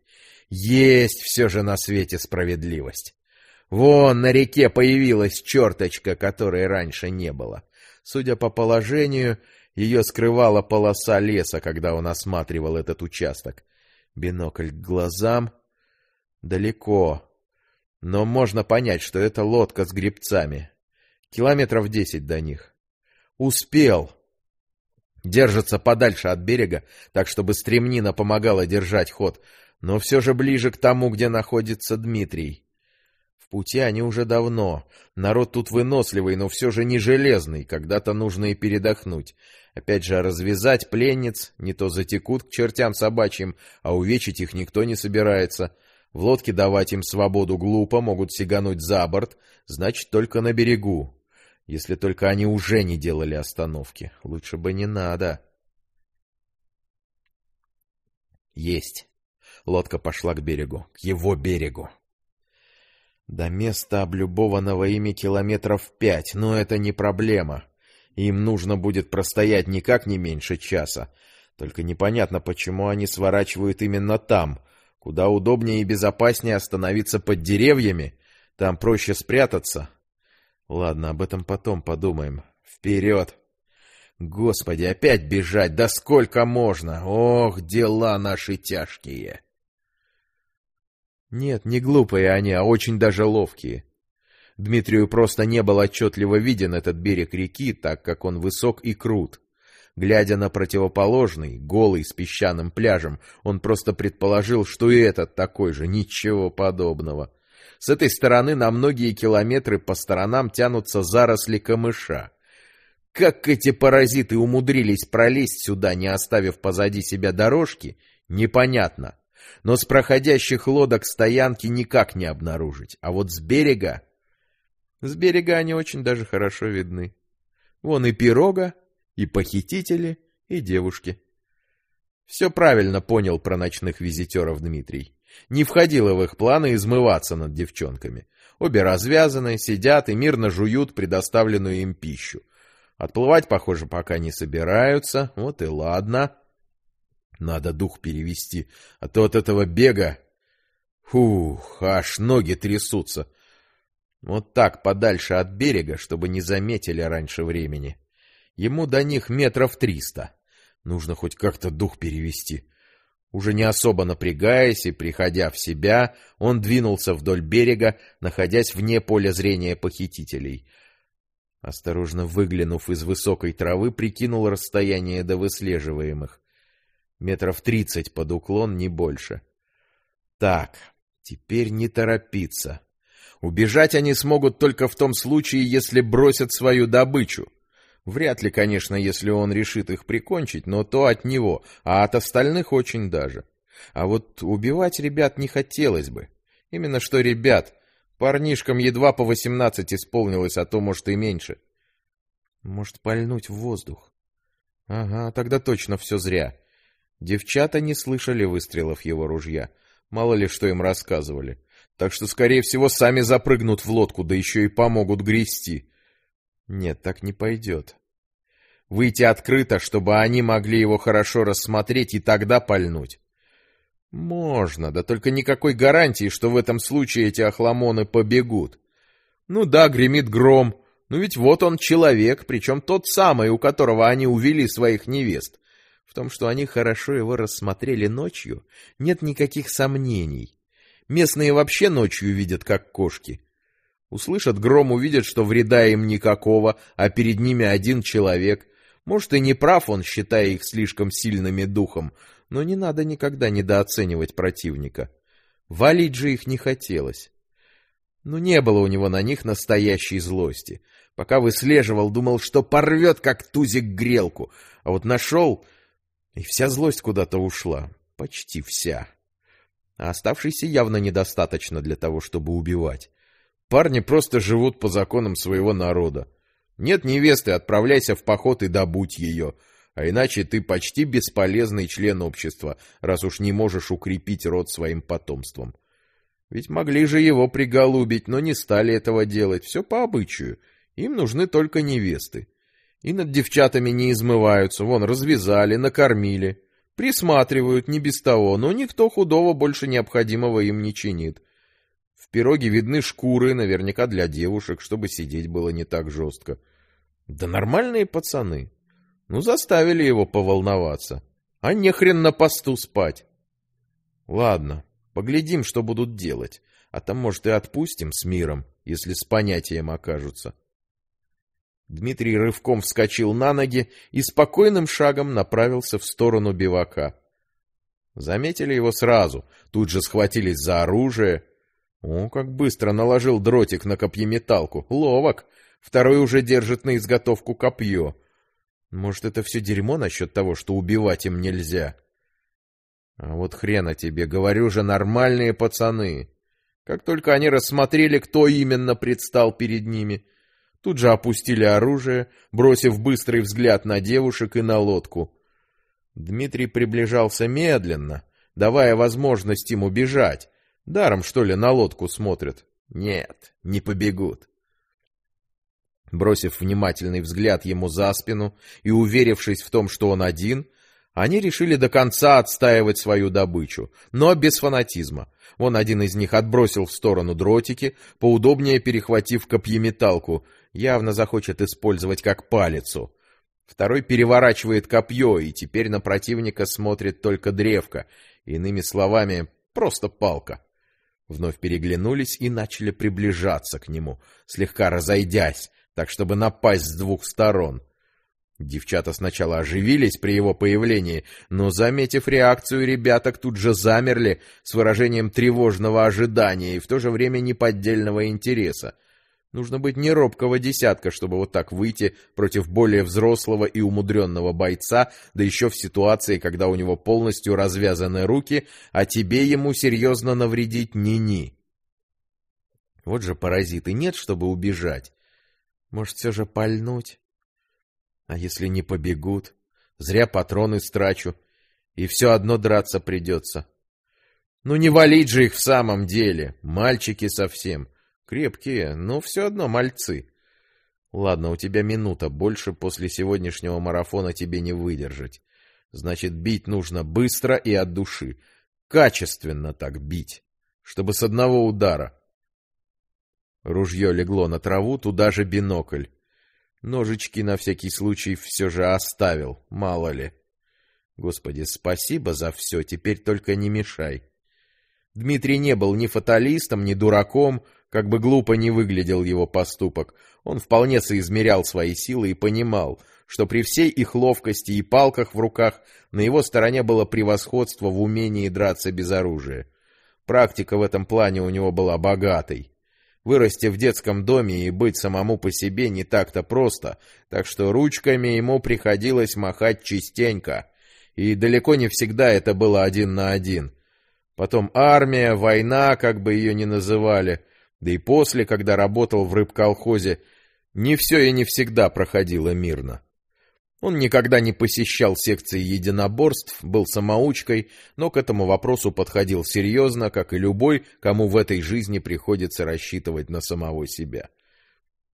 есть все же на свете справедливость. Вон на реке появилась черточка, которой раньше не было. Судя по положению, ее скрывала полоса леса, когда он осматривал этот участок. Бинокль к глазам. Далеко. Но можно понять, что это лодка с грибцами. Километров десять до них. Успел. Держится подальше от берега, так чтобы стремнина помогала держать ход, но все же ближе к тому, где находится Дмитрий. В пути они уже давно. Народ тут выносливый, но все же не железный, когда-то нужно и передохнуть. Опять же, развязать пленниц, не то затекут к чертям собачьим, а увечить их никто не собирается. В лодке давать им свободу глупо, могут сигануть за борт, значит, только на берегу. Если только они уже не делали остановки. Лучше бы не надо. Есть. Лодка пошла к берегу. К его берегу. До места облюбованного ими километров пять, но это не проблема. Им нужно будет простоять никак не меньше часа. Только непонятно, почему они сворачивают именно там. Куда удобнее и безопаснее остановиться под деревьями. Там проще спрятаться. Ладно, об этом потом подумаем. Вперед! Господи, опять бежать! Да сколько можно? Ох, дела наши тяжкие! Нет, не глупые они, а очень даже ловкие. Дмитрию просто не был отчетливо виден этот берег реки, так как он высок и крут. Глядя на противоположный, голый, с песчаным пляжем, он просто предположил, что и этот такой же, ничего подобного. С этой стороны на многие километры по сторонам тянутся заросли камыша. Как эти паразиты умудрились пролезть сюда, не оставив позади себя дорожки, непонятно. Но с проходящих лодок стоянки никак не обнаружить. А вот с берега... С берега они очень даже хорошо видны. Вон и пирога, и похитители, и девушки. Все правильно понял про ночных визитеров Дмитрий. Не входило в их планы измываться над девчонками. Обе развязаны, сидят и мирно жуют предоставленную им пищу. Отплывать, похоже, пока не собираются. Вот и ладно. Надо дух перевести, а то от этого бега... Фух, аж ноги трясутся. Вот так, подальше от берега, чтобы не заметили раньше времени. Ему до них метров триста. Нужно хоть как-то дух перевести. Уже не особо напрягаясь и приходя в себя, он двинулся вдоль берега, находясь вне поля зрения похитителей. Осторожно выглянув из высокой травы, прикинул расстояние до выслеживаемых. Метров тридцать под уклон, не больше. Так, теперь не торопиться. Убежать они смогут только в том случае, если бросят свою добычу. Вряд ли, конечно, если он решит их прикончить, но то от него, а от остальных очень даже. А вот убивать ребят не хотелось бы. Именно что ребят. Парнишкам едва по восемнадцать исполнилось, а то, может, и меньше. Может, пальнуть в воздух? Ага, тогда точно все зря. Девчата не слышали выстрелов его ружья. Мало ли, что им рассказывали. Так что, скорее всего, сами запрыгнут в лодку, да еще и помогут грести. Нет, так не пойдет. Выйти открыто, чтобы они могли его хорошо рассмотреть и тогда пальнуть. Можно, да только никакой гарантии, что в этом случае эти охламоны побегут. Ну да, гремит гром, но ведь вот он человек, причем тот самый, у которого они увели своих невест. В том, что они хорошо его рассмотрели ночью, нет никаких сомнений. Местные вообще ночью видят, как кошки. Услышат гром, увидят, что вреда им никакого, а перед ними один человек. Может, и не прав он, считая их слишком сильными духом, но не надо никогда недооценивать противника. Валить же их не хотелось. Но не было у него на них настоящей злости. Пока выслеживал, думал, что порвет, как тузик, грелку. А вот нашел, и вся злость куда-то ушла. Почти вся. а оставшейся явно недостаточно для того, чтобы убивать. Парни просто живут по законам своего народа. Нет невесты, отправляйся в поход и добудь ее, а иначе ты почти бесполезный член общества, раз уж не можешь укрепить род своим потомством. Ведь могли же его приголубить, но не стали этого делать, все по обычаю. Им нужны только невесты. И над девчатами не измываются, вон, развязали, накормили. Присматривают, не без того, но никто худого больше необходимого им не чинит. Пироге видны шкуры, наверняка для девушек, чтобы сидеть было не так жестко. Да нормальные пацаны. Ну, заставили его поволноваться. А не хрен на посту спать. Ладно, поглядим, что будут делать. А там, может, и отпустим с миром, если с понятием окажутся. Дмитрий рывком вскочил на ноги и спокойным шагом направился в сторону бивака. Заметили его сразу, тут же схватились за оружие. О, как быстро наложил дротик на копьеметалку. Ловок. Второй уже держит на изготовку копье. Может, это все дерьмо насчет того, что убивать им нельзя? А вот хрена тебе, говорю же, нормальные пацаны. Как только они рассмотрели, кто именно предстал перед ними, тут же опустили оружие, бросив быстрый взгляд на девушек и на лодку. Дмитрий приближался медленно, давая возможность им убежать. Даром, что ли, на лодку смотрят? Нет, не побегут. Бросив внимательный взгляд ему за спину и уверившись в том, что он один, они решили до конца отстаивать свою добычу, но без фанатизма. Вон один из них отбросил в сторону дротики, поудобнее перехватив копьеметалку, явно захочет использовать как палицу. Второй переворачивает копье, и теперь на противника смотрит только древко, иными словами, просто палка. Вновь переглянулись и начали приближаться к нему, слегка разойдясь, так чтобы напасть с двух сторон. Девчата сначала оживились при его появлении, но, заметив реакцию ребяток, тут же замерли с выражением тревожного ожидания и в то же время неподдельного интереса. Нужно быть не робкого десятка, чтобы вот так выйти против более взрослого и умудренного бойца, да еще в ситуации, когда у него полностью развязаны руки, а тебе ему серьезно навредить ни-ни. Вот же паразиты, нет, чтобы убежать. Может, все же пальнуть? А если не побегут? Зря патроны страчу. И все одно драться придется. Ну не валить же их в самом деле. Мальчики совсем. Крепкие, но все одно мальцы. Ладно, у тебя минута. Больше после сегодняшнего марафона тебе не выдержать. Значит, бить нужно быстро и от души. Качественно так бить. Чтобы с одного удара. Ружье легло на траву, туда же бинокль. Ножички на всякий случай все же оставил, мало ли. Господи, спасибо за все, теперь только не мешай. Дмитрий не был ни фаталистом, ни дураком, как бы глупо не выглядел его поступок. Он вполне соизмерял свои силы и понимал, что при всей их ловкости и палках в руках на его стороне было превосходство в умении драться без оружия. Практика в этом плане у него была богатой. Вырасти в детском доме и быть самому по себе не так-то просто, так что ручками ему приходилось махать частенько. И далеко не всегда это было один на один. Потом армия, война, как бы ее ни называли, да и после, когда работал в рыбколхозе, не все и не всегда проходило мирно. Он никогда не посещал секции единоборств, был самоучкой, но к этому вопросу подходил серьезно, как и любой, кому в этой жизни приходится рассчитывать на самого себя.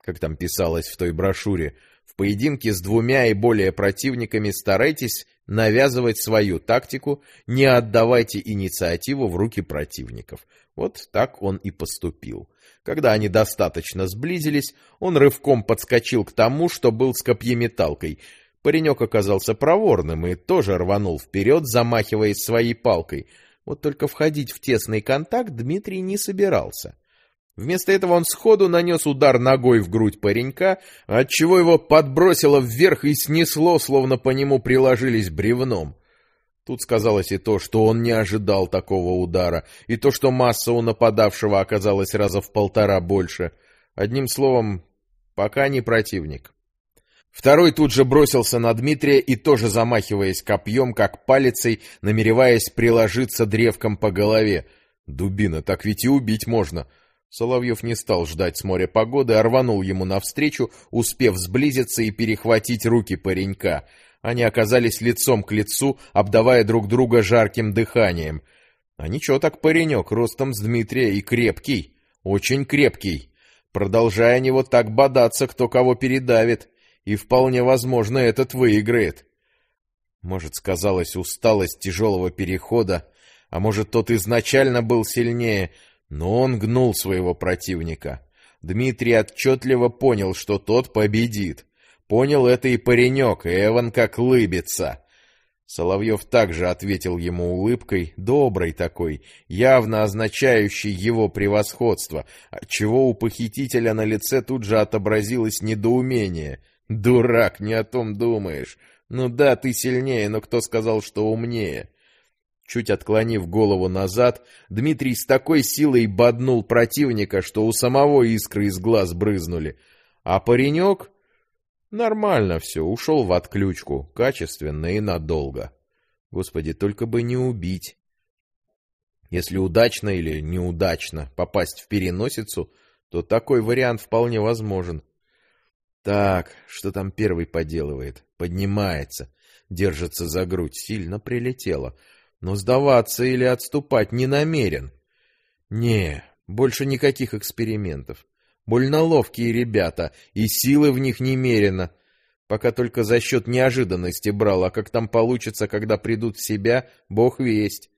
Как там писалось в той брошюре, в поединке с двумя и более противниками старайтесь навязывать свою тактику, не отдавайте инициативу в руки противников. Вот так он и поступил. Когда они достаточно сблизились, он рывком подскочил к тому, что был с копьеметалкой — Паренек оказался проворным и тоже рванул вперед, замахиваясь своей палкой. Вот только входить в тесный контакт Дмитрий не собирался. Вместо этого он сходу нанес удар ногой в грудь паренька, отчего его подбросило вверх и снесло, словно по нему приложились бревном. Тут сказалось и то, что он не ожидал такого удара, и то, что масса у нападавшего оказалась раза в полтора больше. Одним словом, пока не противник. Второй тут же бросился на Дмитрия и тоже замахиваясь копьем, как палицей, намереваясь приложиться древком по голове. Дубина, так ведь и убить можно. Соловьев не стал ждать с моря погоды, а рванул ему навстречу, успев сблизиться и перехватить руки паренька. Они оказались лицом к лицу, обдавая друг друга жарким дыханием. А ничего так паренек, ростом с Дмитрия и крепкий, очень крепкий. Продолжая вот так бодаться, кто кого передавит и вполне возможно этот выиграет. Может, сказалась усталость тяжелого перехода, а может, тот изначально был сильнее, но он гнул своего противника. Дмитрий отчетливо понял, что тот победит. Понял это и паренек, Эван как лыбится. Соловьев также ответил ему улыбкой, доброй такой, явно означающей его превосходство, отчего у похитителя на лице тут же отобразилось недоумение. Дурак, не о том думаешь. Ну да, ты сильнее, но кто сказал, что умнее? Чуть отклонив голову назад, Дмитрий с такой силой боднул противника, что у самого искры из глаз брызнули. А паренек... Нормально все, ушел в отключку, качественно и надолго. Господи, только бы не убить. Если удачно или неудачно попасть в переносицу, то такой вариант вполне возможен. Так, что там первый поделывает? Поднимается, держится за грудь, сильно прилетело. Но сдаваться или отступать не намерен. Не, больше никаких экспериментов. Больно ловкие ребята, и силы в них немерено. Пока только за счет неожиданности брал, а как там получится, когда придут в себя, бог весть.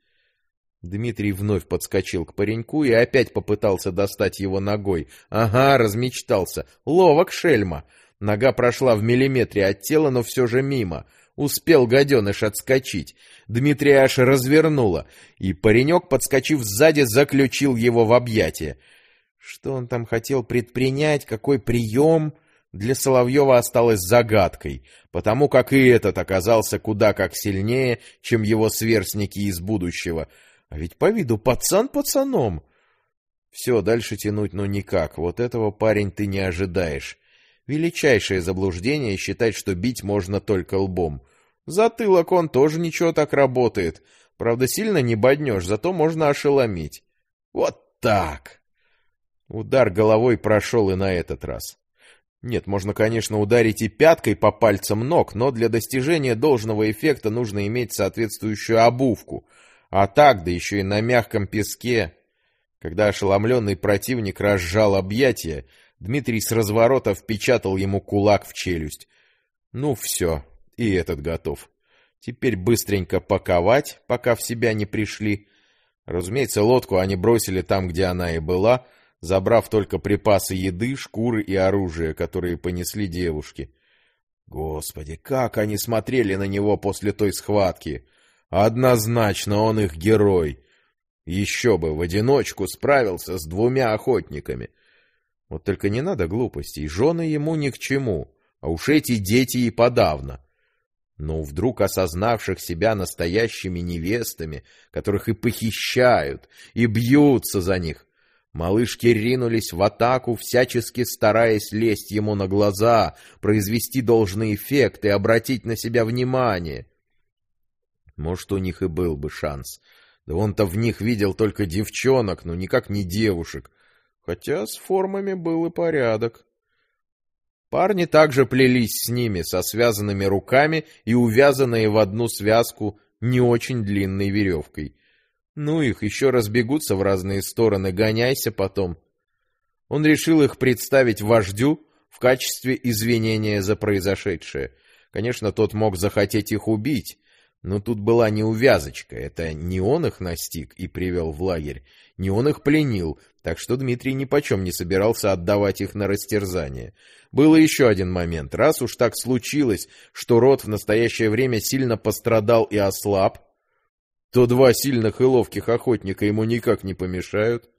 Дмитрий вновь подскочил к пареньку и опять попытался достать его ногой. Ага, размечтался. Ловок шельма. Нога прошла в миллиметре от тела, но все же мимо. Успел гаденыш отскочить. Дмитрия аж развернуло, и паренек, подскочив сзади, заключил его в объятия. Что он там хотел предпринять, какой прием, для Соловьева осталось загадкой, потому как и этот оказался куда как сильнее, чем его сверстники из будущего — а ведь по виду пацан пацаном. Все, дальше тянуть ну никак. Вот этого, парень, ты не ожидаешь. Величайшее заблуждение считать, что бить можно только лбом. Затылок он тоже ничего так работает. Правда, сильно не боднешь, зато можно ошеломить. Вот так! Удар головой прошел и на этот раз. Нет, можно, конечно, ударить и пяткой по пальцам ног, но для достижения должного эффекта нужно иметь соответствующую обувку — а так, да еще и на мягком песке. Когда ошеломленный противник разжал объятия, Дмитрий с разворота впечатал ему кулак в челюсть. Ну все, и этот готов. Теперь быстренько паковать, пока в себя не пришли. Разумеется, лодку они бросили там, где она и была, забрав только припасы еды, шкуры и оружие, которые понесли девушки. Господи, как они смотрели на него после той схватки! Однозначно он их герой. Еще бы, в одиночку справился с двумя охотниками. Вот только не надо глупостей, жены ему ни к чему, а уж эти дети и подавно. Но вдруг осознавших себя настоящими невестами, которых и похищают, и бьются за них, малышки ринулись в атаку, всячески стараясь лезть ему на глаза, произвести должный эффект и обратить на себя внимание. Может, у них и был бы шанс. Да он-то в них видел только девчонок, но никак не девушек. Хотя с формами был и порядок. Парни также плелись с ними, со связанными руками и увязанные в одну связку не очень длинной веревкой. Ну, их еще разбегутся в разные стороны, гоняйся потом. Он решил их представить вождю в качестве извинения за произошедшее. Конечно, тот мог захотеть их убить, но тут была неувязочка, это не он их настиг и привел в лагерь, не он их пленил, так что Дмитрий нипочем не собирался отдавать их на растерзание. Был еще один момент. Раз уж так случилось, что род в настоящее время сильно пострадал и ослаб, то два сильных и ловких охотника ему никак не помешают.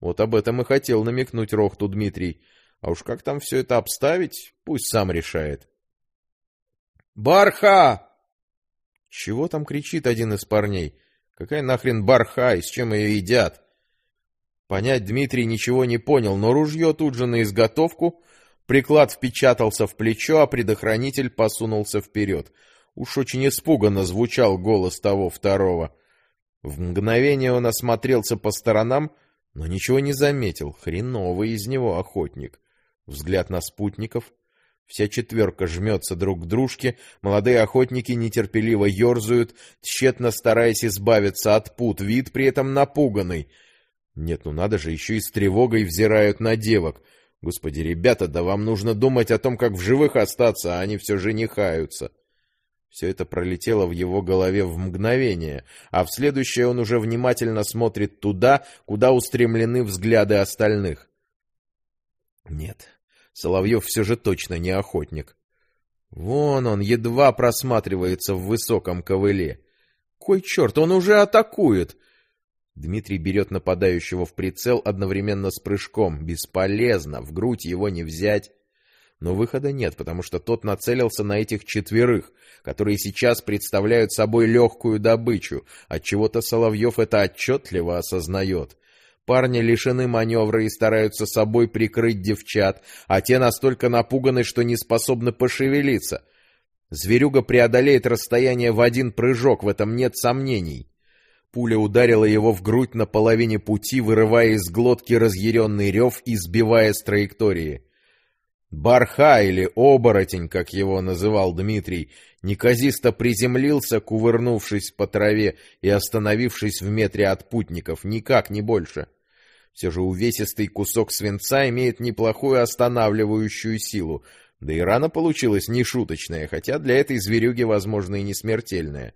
Вот об этом и хотел намекнуть Рохту Дмитрий. А уж как там все это обставить, пусть сам решает. «Барха!» Чего там кричит один из парней? Какая нахрен барха и с чем ее едят? Понять Дмитрий ничего не понял, но ружье тут же на изготовку, Приклад впечатался в плечо, а предохранитель посунулся вперед. Уж очень испуганно звучал голос того второго. В мгновение он осмотрелся по сторонам, но ничего не заметил. Хреновый из него охотник. Взгляд на спутников. Вся четверка жмется друг к дружке, молодые охотники нетерпеливо ерзают, тщетно стараясь избавиться от пут, вид при этом напуганный. Нет, ну надо же, еще и с тревогой взирают на девок. Господи, ребята, да вам нужно думать о том, как в живых остаться, а они все женихаются. Все это пролетело в его голове в мгновение, а в следующее он уже внимательно смотрит туда, куда устремлены взгляды остальных. Нет, Соловьев все же точно не охотник. Вон он, едва просматривается в высоком ковыле. Кой черт, он уже атакует! Дмитрий берет нападающего в прицел одновременно с прыжком. Бесполезно, в грудь его не взять. Но выхода нет, потому что тот нацелился на этих четверых, которые сейчас представляют собой легкую добычу. Отчего-то Соловьев это отчетливо осознает. Парни лишены маневра и стараются собой прикрыть девчат, а те настолько напуганы, что не способны пошевелиться. Зверюга преодолеет расстояние в один прыжок, в этом нет сомнений. Пуля ударила его в грудь на половине пути, вырывая из глотки разъяренный рев и сбивая с траектории. Барха или оборотень, как его называл Дмитрий, неказисто приземлился, кувырнувшись по траве и остановившись в метре от путников, никак не больше. Все же увесистый кусок свинца имеет неплохую останавливающую силу, да и рана получилась нешуточная, хотя для этой зверюги, возможно, и не смертельная.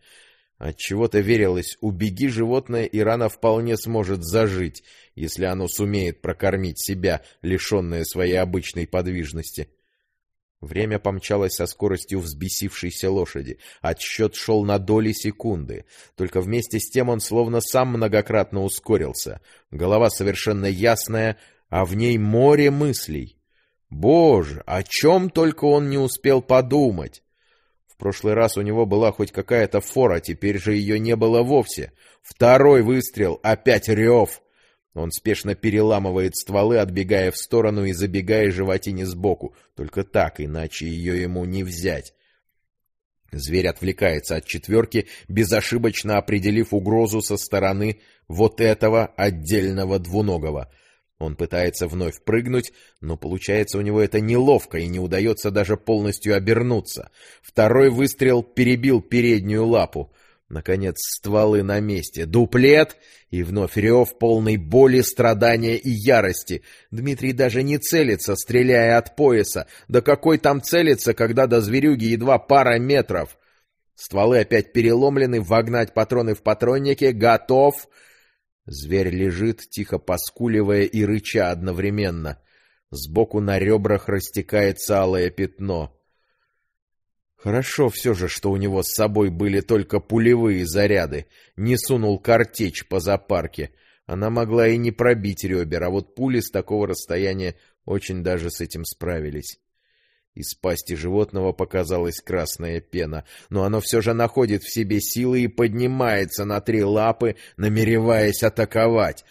От чего то верилось, убеги животное, и рана вполне сможет зажить, если оно сумеет прокормить себя, лишенное своей обычной подвижности. Время помчалось со скоростью взбесившейся лошади. Отсчет шел на доли секунды. Только вместе с тем он словно сам многократно ускорился. Голова совершенно ясная, а в ней море мыслей. Боже, о чем только он не успел подумать! прошлый раз у него была хоть какая-то фора, теперь же ее не было вовсе. Второй выстрел, опять рев. Он спешно переламывает стволы, отбегая в сторону и забегая животине сбоку. Только так, иначе ее ему не взять. Зверь отвлекается от четверки, безошибочно определив угрозу со стороны вот этого отдельного двуногого — он пытается вновь прыгнуть, но получается у него это неловко и не удается даже полностью обернуться. Второй выстрел перебил переднюю лапу. Наконец стволы на месте. Дуплет! И вновь рев полной боли, страдания и ярости. Дмитрий даже не целится, стреляя от пояса. Да какой там целиться, когда до зверюги едва пара метров? Стволы опять переломлены, вогнать патроны в патроннике. Готов! Зверь лежит, тихо поскуливая и рыча одновременно. Сбоку на ребрах растекается алое пятно. Хорошо все же, что у него с собой были только пулевые заряды. Не сунул картечь по запарке. Она могла и не пробить ребер, а вот пули с такого расстояния очень даже с этим справились. Из пасти животного показалась красная пена, но оно все же находит в себе силы и поднимается на три лапы, намереваясь атаковать.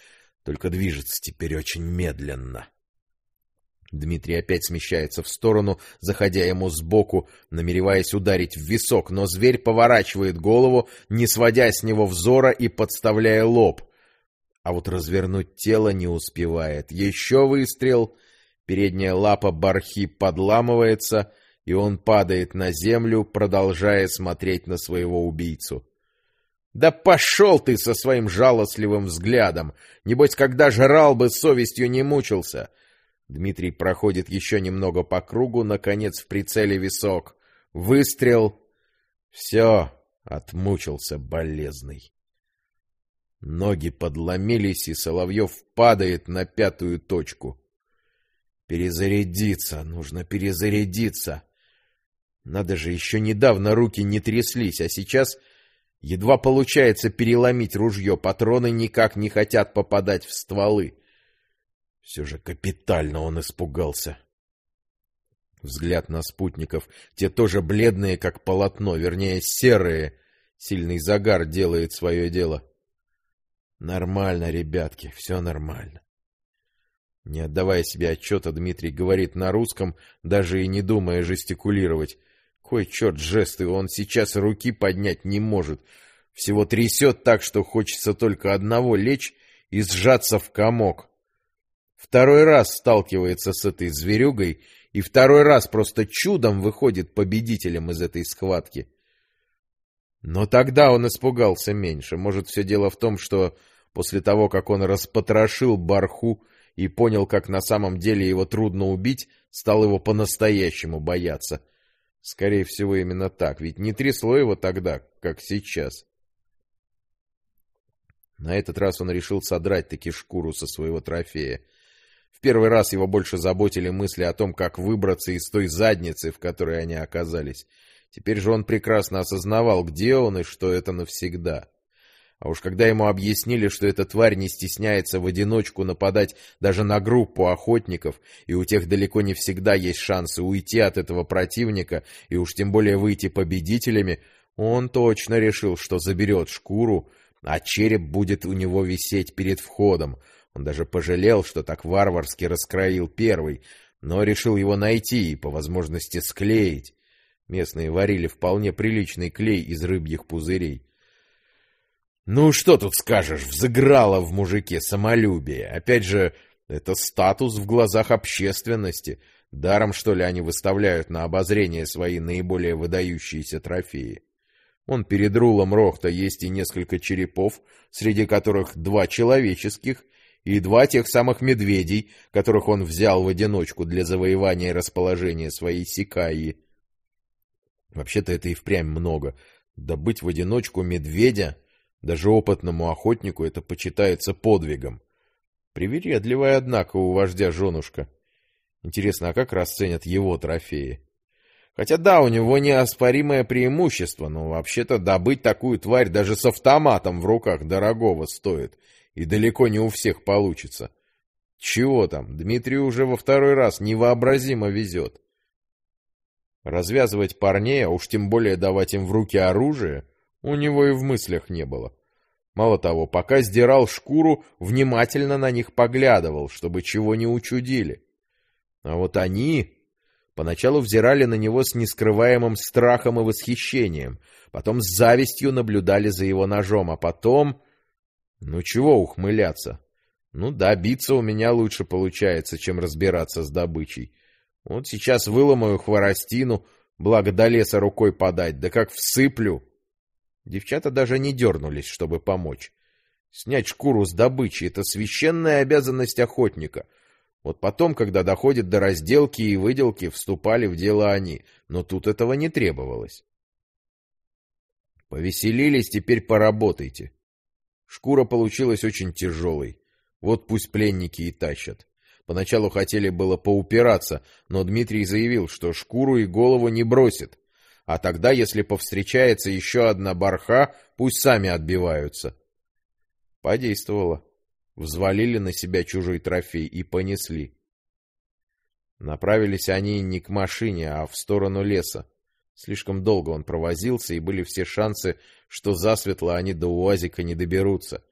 Только движется теперь очень медленно. Дмитрий опять смещается в сторону, заходя ему сбоку, намереваясь ударить в висок, но зверь поворачивает голову, не сводя с него взора и подставляя лоб. А вот развернуть тело не успевает. Еще выстрел — Передняя лапа бархи подламывается, и он падает на землю, продолжая смотреть на своего убийцу. «Да пошел ты со своим жалостливым взглядом! Небось, когда жрал бы, совестью не мучился!» Дмитрий проходит еще немного по кругу, наконец в прицеле висок. Выстрел. Все, отмучился болезный. Ноги подломились, и Соловьев падает на пятую точку. Перезарядиться, нужно перезарядиться. Надо же, еще недавно руки не тряслись, а сейчас едва получается переломить ружье, патроны никак не хотят попадать в стволы. Все же капитально он испугался. Взгляд на спутников, те тоже бледные, как полотно, вернее, серые. Сильный загар делает свое дело. Нормально, ребятки, все нормально. Не отдавая себе отчета, Дмитрий говорит на русском, даже и не думая жестикулировать. Кой черт жесты, он сейчас руки поднять не может. Всего трясет так, что хочется только одного лечь и сжаться в комок. Второй раз сталкивается с этой зверюгой и второй раз просто чудом выходит победителем из этой схватки. Но тогда он испугался меньше. Может, все дело в том, что после того, как он распотрошил барху и понял, как на самом деле его трудно убить, стал его по-настоящему бояться. Скорее всего, именно так, ведь не трясло его тогда, как сейчас. На этот раз он решил содрать таки шкуру со своего трофея. Первый раз его больше заботили мысли о том, как выбраться из той задницы, в которой они оказались. Теперь же он прекрасно осознавал, где он и что это навсегда. А уж когда ему объяснили, что эта тварь не стесняется в одиночку нападать даже на группу охотников, и у тех далеко не всегда есть шансы уйти от этого противника, и уж тем более выйти победителями, он точно решил, что заберет шкуру, а череп будет у него висеть перед входом. Он даже пожалел, что так варварски раскроил первый, но решил его найти и, по возможности, склеить. Местные варили вполне приличный клей из рыбьих пузырей. Ну, что тут скажешь, взыграло в мужике самолюбие. Опять же, это статус в глазах общественности. Даром, что ли, они выставляют на обозрение свои наиболее выдающиеся трофеи. Он перед рулом Рохта есть и несколько черепов, среди которых два человеческих и два тех самых медведей, которых он взял в одиночку для завоевания расположения своей Сикаи. Вообще-то это и впрямь много. Добыть в одиночку медведя даже опытному охотнику это почитается подвигом. Привередливая, однако, у вождя женушка. Интересно, а как расценят его трофеи? Хотя да, у него неоспоримое преимущество, но вообще-то добыть такую тварь даже с автоматом в руках дорогого стоит, и далеко не у всех получится. Чего там, Дмитрию уже во второй раз невообразимо везет. Развязывать парней, а уж тем более давать им в руки оружие, у него и в мыслях не было. Мало того, пока сдирал шкуру, внимательно на них поглядывал, чтобы чего не учудили. А вот они поначалу взирали на него с нескрываемым страхом и восхищением, потом с завистью наблюдали за его ножом, а потом... Ну чего ухмыляться? Ну да, биться у меня лучше получается, чем разбираться с добычей. Вот сейчас выломаю хворостину, благо до леса рукой подать, да как всыплю. Девчата даже не дернулись, чтобы помочь. Снять шкуру с добычи — это священная обязанность охотника. Вот потом, когда доходит до разделки и выделки, вступали в дело они, но тут этого не требовалось. Повеселились, теперь поработайте. Шкура получилась очень тяжелой. Вот пусть пленники и тащат. Поначалу хотели было поупираться, но Дмитрий заявил, что шкуру и голову не бросит. А тогда, если повстречается еще одна барха, пусть сами отбиваются. Подействовало. Взвалили на себя чужой трофей и понесли. Направились они не к машине, а в сторону леса. Слишком долго он провозился, и были все шансы, что засветло они до УАЗика не доберутся.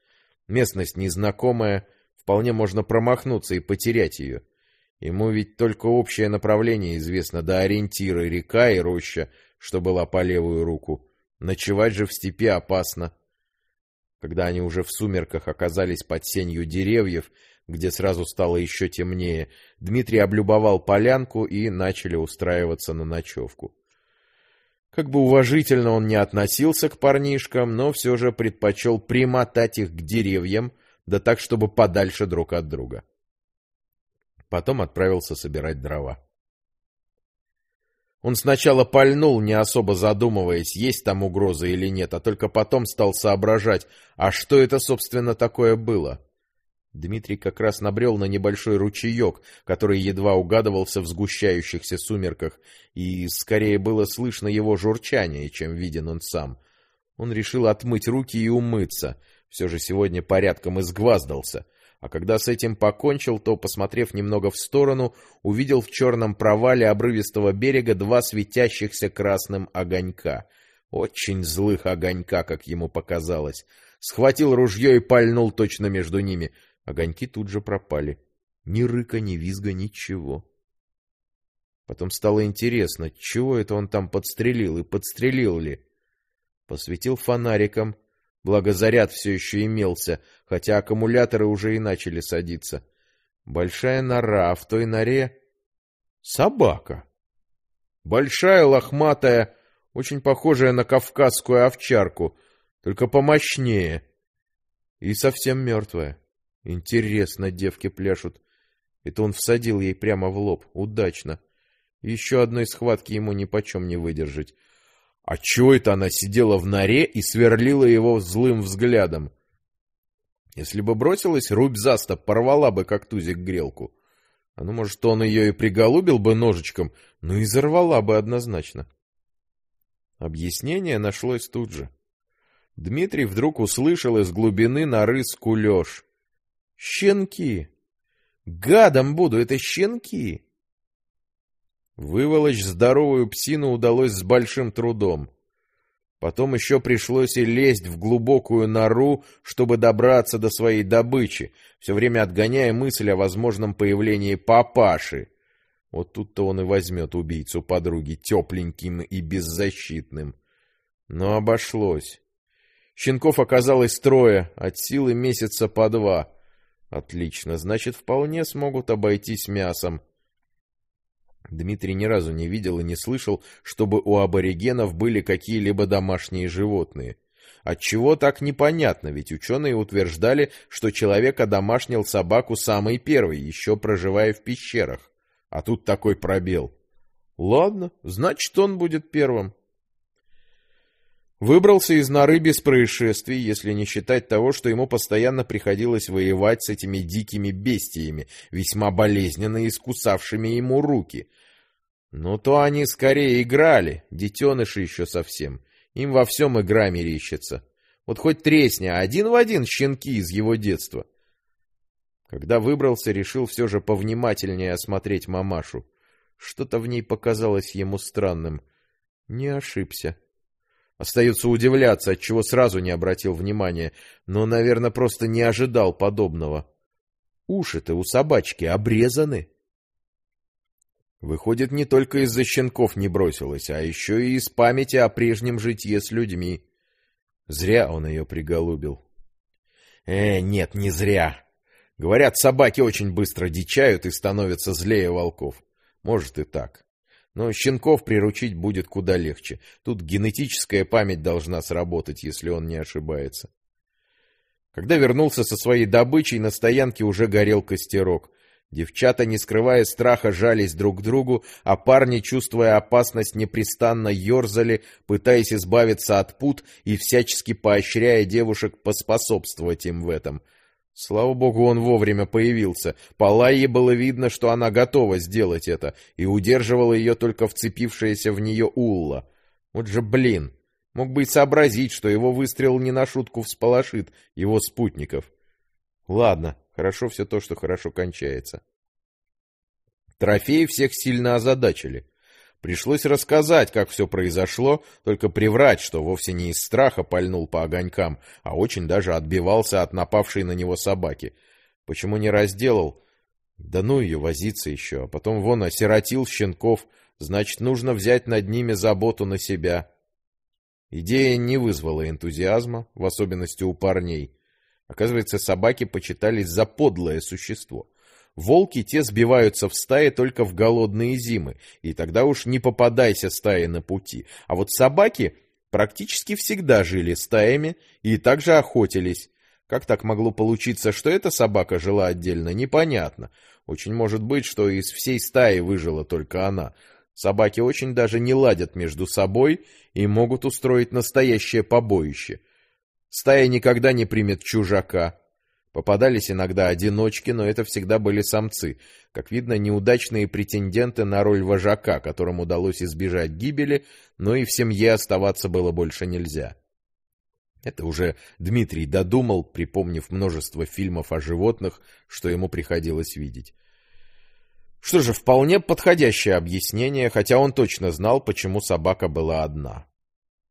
Местность незнакомая, вполне можно промахнуться и потерять ее. Ему ведь только общее направление известно, до ориентира река и роща, что была по левую руку. Ночевать же в степи опасно. Когда они уже в сумерках оказались под сенью деревьев, где сразу стало еще темнее, Дмитрий облюбовал полянку и начали устраиваться на ночевку. Как бы уважительно он не относился к парнишкам, но все же предпочел примотать их к деревьям, да так, чтобы подальше друг от друга. Потом отправился собирать дрова. Он сначала пальнул, не особо задумываясь, есть там угроза или нет, а только потом стал соображать, а что это, собственно, такое было. Дмитрий как раз набрел на небольшой ручеек, который едва угадывался в сгущающихся сумерках, и скорее было слышно его журчание, чем виден он сам. Он решил отмыть руки и умыться, все же сегодня порядком изгваздался — а когда с этим покончил, то, посмотрев немного в сторону, увидел в черном провале обрывистого берега два светящихся красным огонька. Очень злых огонька, как ему показалось. Схватил ружье и пальнул точно между ними. Огоньки тут же пропали. Ни рыка, ни визга, ничего. Потом стало интересно, чего это он там подстрелил и подстрелил ли. Посветил фонариком, благо заряд все еще имелся, хотя аккумуляторы уже и начали садиться. Большая нора, а в той норе собака. Большая, лохматая, очень похожая на кавказскую овчарку, только помощнее. И совсем мертвая. Интересно, девки пляшут. Это он всадил ей прямо в лоб. Удачно. Еще одной схватки ему нипочем не выдержать. А чего это она сидела в норе и сверлила его злым взглядом? Если бы бросилась, рубь заста порвала бы, как тузик, грелку. А ну, может, он ее и приголубил бы ножичком, но и зарвала бы однозначно. Объяснение нашлось тут же. Дмитрий вдруг услышал из глубины норы скулеж. «Щенки! Гадом буду, это щенки!» Выволочь здоровую псину удалось с большим трудом. Потом еще пришлось и лезть в глубокую нору, чтобы добраться до своей добычи, все время отгоняя мысль о возможном появлении папаши. Вот тут-то он и возьмет убийцу подруги тепленьким и беззащитным. Но обошлось. Щенков оказалось трое, от силы месяца по два. Отлично, значит, вполне смогут обойтись мясом. Дмитрий ни разу не видел и не слышал, чтобы у аборигенов были какие-либо домашние животные. Отчего так непонятно, ведь ученые утверждали, что человек одомашнил собаку самый первый, еще проживая в пещерах. А тут такой пробел. Ладно, значит, он будет первым. Выбрался из норы без происшествий, если не считать того, что ему постоянно приходилось воевать с этими дикими бестиями, весьма болезненно искусавшими ему руки. Но то они скорее играли, детеныши еще совсем. Им во всем игра мерещится. Вот хоть тресни, один в один щенки из его детства. Когда выбрался, решил все же повнимательнее осмотреть мамашу. Что-то в ней показалось ему странным. Не ошибся. Остается удивляться, отчего сразу не обратил внимания, но, наверное, просто не ожидал подобного. Уши-то у собачки обрезаны. Выходит, не только из-за щенков не бросилась, а еще и из памяти о прежнем житье с людьми. Зря он ее приголубил. Э, нет, не зря. Говорят, собаки очень быстро дичают и становятся злее волков. Может и так. Но щенков приручить будет куда легче. Тут генетическая память должна сработать, если он не ошибается. Когда вернулся со своей добычей, на стоянке уже горел костерок. Девчата, не скрывая страха, жались друг к другу, а парни, чувствуя опасность, непрестанно ерзали, пытаясь избавиться от пут и всячески поощряя девушек поспособствовать им в этом. Слава богу, он вовремя появился. По Лайе было видно, что она готова сделать это, и удерживала ее только вцепившаяся в нее Улла. Вот же блин! Мог бы и сообразить, что его выстрел не на шутку всполошит его спутников. Ладно, Хорошо все то, что хорошо кончается. Трофеи всех сильно озадачили. Пришлось рассказать, как все произошло, только приврать, что вовсе не из страха пальнул по огонькам, а очень даже отбивался от напавшей на него собаки. Почему не разделал? Да ну ее возиться еще, а потом вон осиротил щенков, значит, нужно взять над ними заботу на себя. Идея не вызвала энтузиазма, в особенности у парней. Оказывается, собаки почитались за подлое существо. Волки те сбиваются в стаи только в голодные зимы, и тогда уж не попадайся стаи на пути. А вот собаки практически всегда жили стаями и также охотились. Как так могло получиться, что эта собака жила отдельно, непонятно. Очень может быть, что из всей стаи выжила только она. Собаки очень даже не ладят между собой и могут устроить настоящее побоище. Стая никогда не примет чужака. Попадались иногда одиночки, но это всегда были самцы. Как видно, неудачные претенденты на роль вожака, которым удалось избежать гибели, но и в семье оставаться было больше нельзя. Это уже Дмитрий додумал, припомнив множество фильмов о животных, что ему приходилось видеть. Что же, вполне подходящее объяснение, хотя он точно знал, почему собака была одна.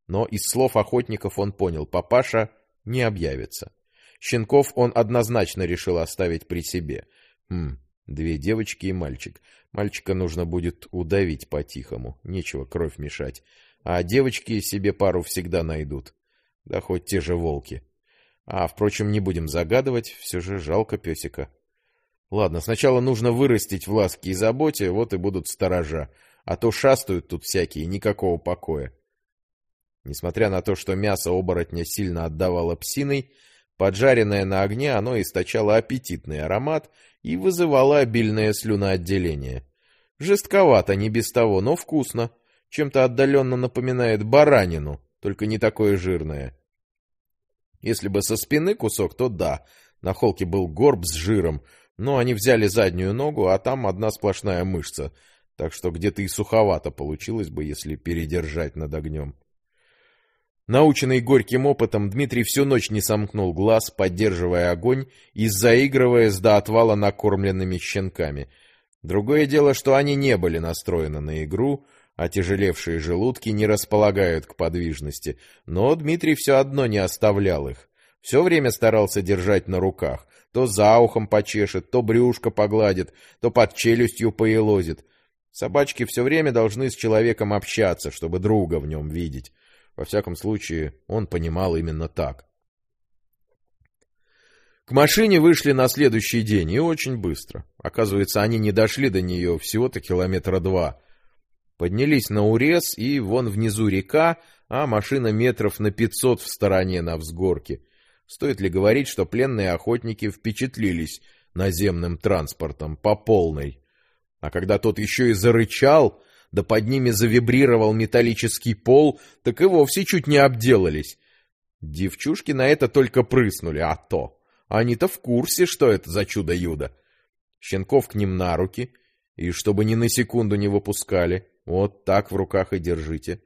Но из слов охотников он понял, папаша не объявится. Щенков он однозначно решил оставить при себе. Хм, Две девочки и мальчик. Мальчика нужно будет удавить по-тихому, нечего кровь мешать. А девочки себе пару всегда найдут. Да хоть те же волки. А, впрочем, не будем загадывать, все же жалко песика. Ладно, сначала нужно вырастить в ласке и заботе, вот и будут сторожа. А то шастают тут всякие, никакого покоя. Несмотря на то, что мясо оборотня сильно отдавало псиной, поджаренное на огне оно источало аппетитный аромат и вызывало обильное слюноотделение. Жестковато, не без того, но вкусно. Чем-то отдаленно напоминает баранину, только не такое жирное. Если бы со спины кусок, то да, на холке был горб с жиром, но они взяли заднюю ногу, а там одна сплошная мышца, так что где-то и суховато получилось бы, если передержать над огнем. Наученный горьким опытом, Дмитрий всю ночь не сомкнул глаз, поддерживая огонь и заигрывая с до отвала накормленными щенками. Другое дело, что они не были настроены на игру, а тяжелевшие желудки не располагают к подвижности, но Дмитрий все одно не оставлял их. Все время старался держать на руках, то за ухом почешет, то брюшко погладит, то под челюстью поелозит. Собачки все время должны с человеком общаться, чтобы друга в нем видеть. Во всяком случае, он понимал именно так. К машине вышли на следующий день, и очень быстро. Оказывается, они не дошли до нее всего-то километра два. Поднялись на урез, и вон внизу река, а машина метров на пятьсот в стороне на взгорке. Стоит ли говорить, что пленные охотники впечатлились наземным транспортом по полной. А когда тот еще и зарычал, да под ними завибрировал металлический пол, так и вовсе чуть не обделались. Девчушки на это только прыснули, а то. Они-то в курсе, что это за чудо-юдо. Щенков к ним на руки, и чтобы ни на секунду не выпускали. Вот так в руках и держите.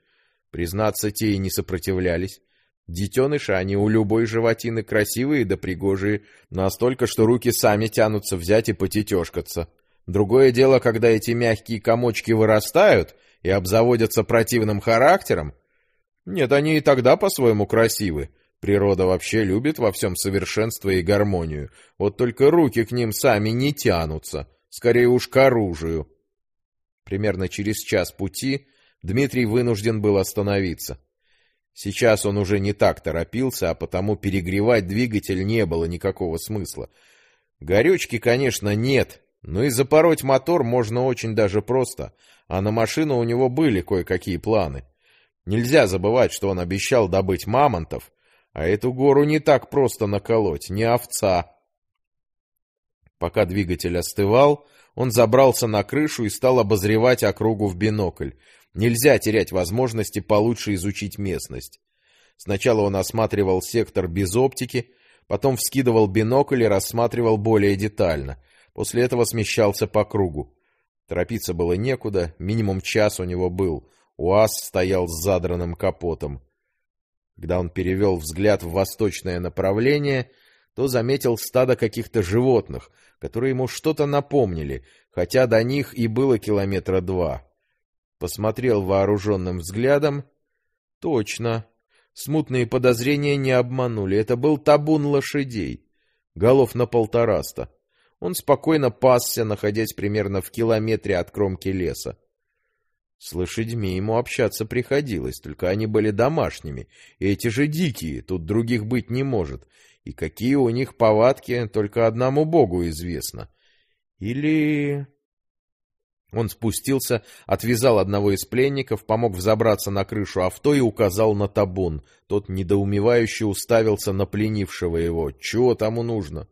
Признаться, те и не сопротивлялись. Детеныши, они у любой животины красивые да пригожие, настолько, что руки сами тянутся взять и потетешкаться. Другое дело, когда эти мягкие комочки вырастают и обзаводятся противным характером. Нет, они и тогда по-своему красивы. Природа вообще любит во всем совершенство и гармонию. Вот только руки к ним сами не тянутся. Скорее уж к оружию. Примерно через час пути Дмитрий вынужден был остановиться. Сейчас он уже не так торопился, а потому перегревать двигатель не было никакого смысла. Горючки, конечно, нет, но и запороть мотор можно очень даже просто, а на машину у него были кое-какие планы. Нельзя забывать, что он обещал добыть мамонтов, а эту гору не так просто наколоть, не овца. Пока двигатель остывал, он забрался на крышу и стал обозревать округу в бинокль. Нельзя терять возможности получше изучить местность. Сначала он осматривал сектор без оптики, потом вскидывал бинокль и рассматривал более детально — После этого смещался по кругу. Торопиться было некуда, минимум час у него был. УАЗ стоял с задранным капотом. Когда он перевел взгляд в восточное направление, то заметил стадо каких-то животных, которые ему что-то напомнили, хотя до них и было километра два. Посмотрел вооруженным взглядом. Точно. Смутные подозрения не обманули. Это был табун лошадей. Голов на полтораста. Он спокойно пасся, находясь примерно в километре от кромки леса. С лошадьми ему общаться приходилось, только они были домашними, и эти же дикие, тут других быть не может. И какие у них повадки, только одному богу известно. Или... Он спустился, отвязал одного из пленников, помог взобраться на крышу авто и указал на табун. Тот недоумевающе уставился на пленившего его. Чего тому нужно?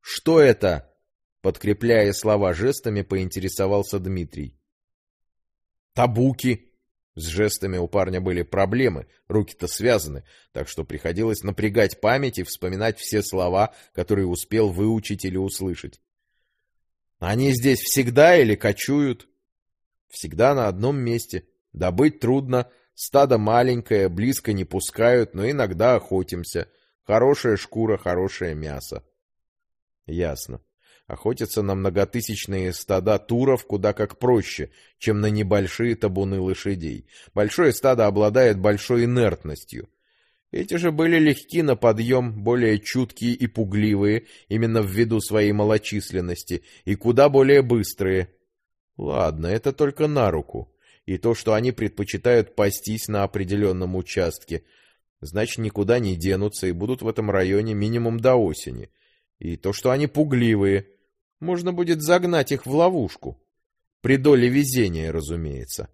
«Что это?» — подкрепляя слова жестами, поинтересовался Дмитрий. «Табуки!» С жестами у парня были проблемы, руки-то связаны, так что приходилось напрягать память и вспоминать все слова, которые успел выучить или услышать. «Они здесь всегда или кочуют?» «Всегда на одном месте. Добыть трудно, стадо маленькое, близко не пускают, но иногда охотимся. Хорошая шкура, хорошее мясо». Ясно. Охотиться на многотысячные стада туров куда как проще, чем на небольшие табуны лошадей. Большое стадо обладает большой инертностью. Эти же были легки на подъем, более чуткие и пугливые, именно ввиду своей малочисленности, и куда более быстрые. Ладно, это только на руку. И то, что они предпочитают пастись на определенном участке, значит, никуда не денутся и будут в этом районе минимум до осени. И то, что они пугливые, можно будет загнать их в ловушку. При доле везения, разумеется.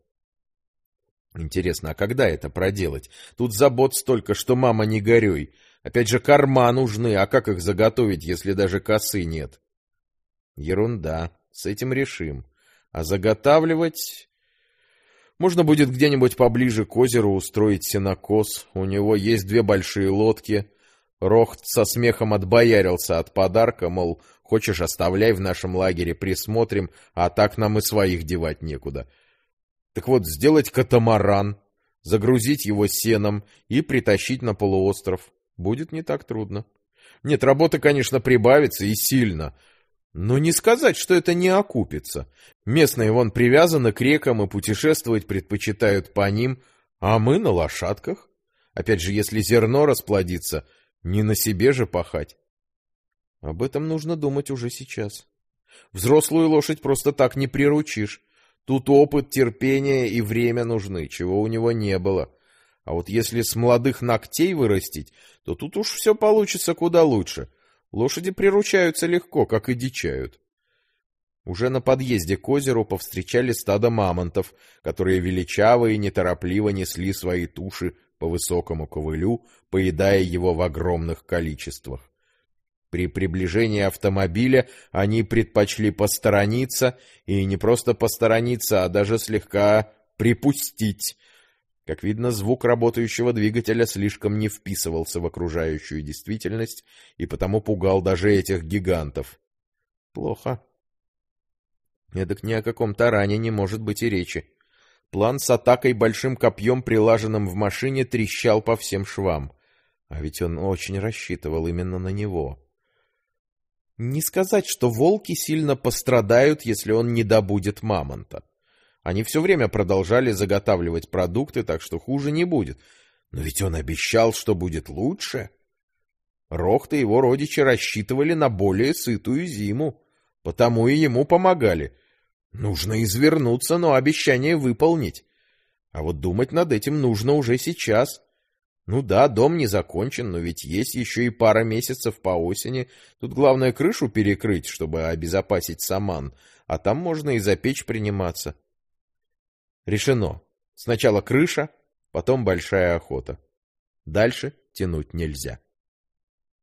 Интересно, а когда это проделать? Тут забот столько, что мама не горюй. Опять же, корма нужны, а как их заготовить, если даже косы нет? Ерунда, с этим решим. А заготавливать... Можно будет где-нибудь поближе к озеру устроить сенокос. У него есть две большие лодки. Рохт со смехом отбоярился от подарка, мол, хочешь, оставляй в нашем лагере, присмотрим, а так нам и своих девать некуда. — так вот, сделать катамаран, загрузить его сеном и притащить на полуостров будет не так трудно. Нет, работы, конечно, прибавится и сильно, но не сказать, что это не окупится. Местные вон привязаны к рекам и путешествовать предпочитают по ним, а мы на лошадках. Опять же, если зерно расплодится, не на себе же пахать. Об этом нужно думать уже сейчас. Взрослую лошадь просто так не приручишь. Тут опыт, терпение и время нужны, чего у него не было. А вот если с молодых ногтей вырастить, то тут уж все получится куда лучше. Лошади приручаются легко, как и дичают. Уже на подъезде к озеру повстречали стадо мамонтов, которые величаво и неторопливо несли свои туши по высокому ковылю, поедая его в огромных количествах. При приближении автомобиля они предпочли посторониться, и не просто посторониться, а даже слегка припустить. Как видно, звук работающего двигателя слишком не вписывался в окружающую действительность и потому пугал даже этих гигантов. Плохо. Эдак ни о каком таране не может быть и речи. План с атакой большим копьем, прилаженным в машине, трещал по всем швам. А ведь он очень рассчитывал именно на него. Не сказать, что волки сильно пострадают, если он не добудет мамонта. Они все время продолжали заготавливать продукты, так что хуже не будет. Но ведь он обещал, что будет лучше. Рохт и его родичи рассчитывали на более сытую зиму, потому и ему помогали. Нужно извернуться, но обещание выполнить. А вот думать над этим нужно уже сейчас. Ну да, дом не закончен, но ведь есть еще и пара месяцев по осени. Тут главное крышу перекрыть, чтобы обезопасить саман, а там можно и за печь приниматься. Решено. Сначала крыша, потом большая охота. Дальше тянуть нельзя.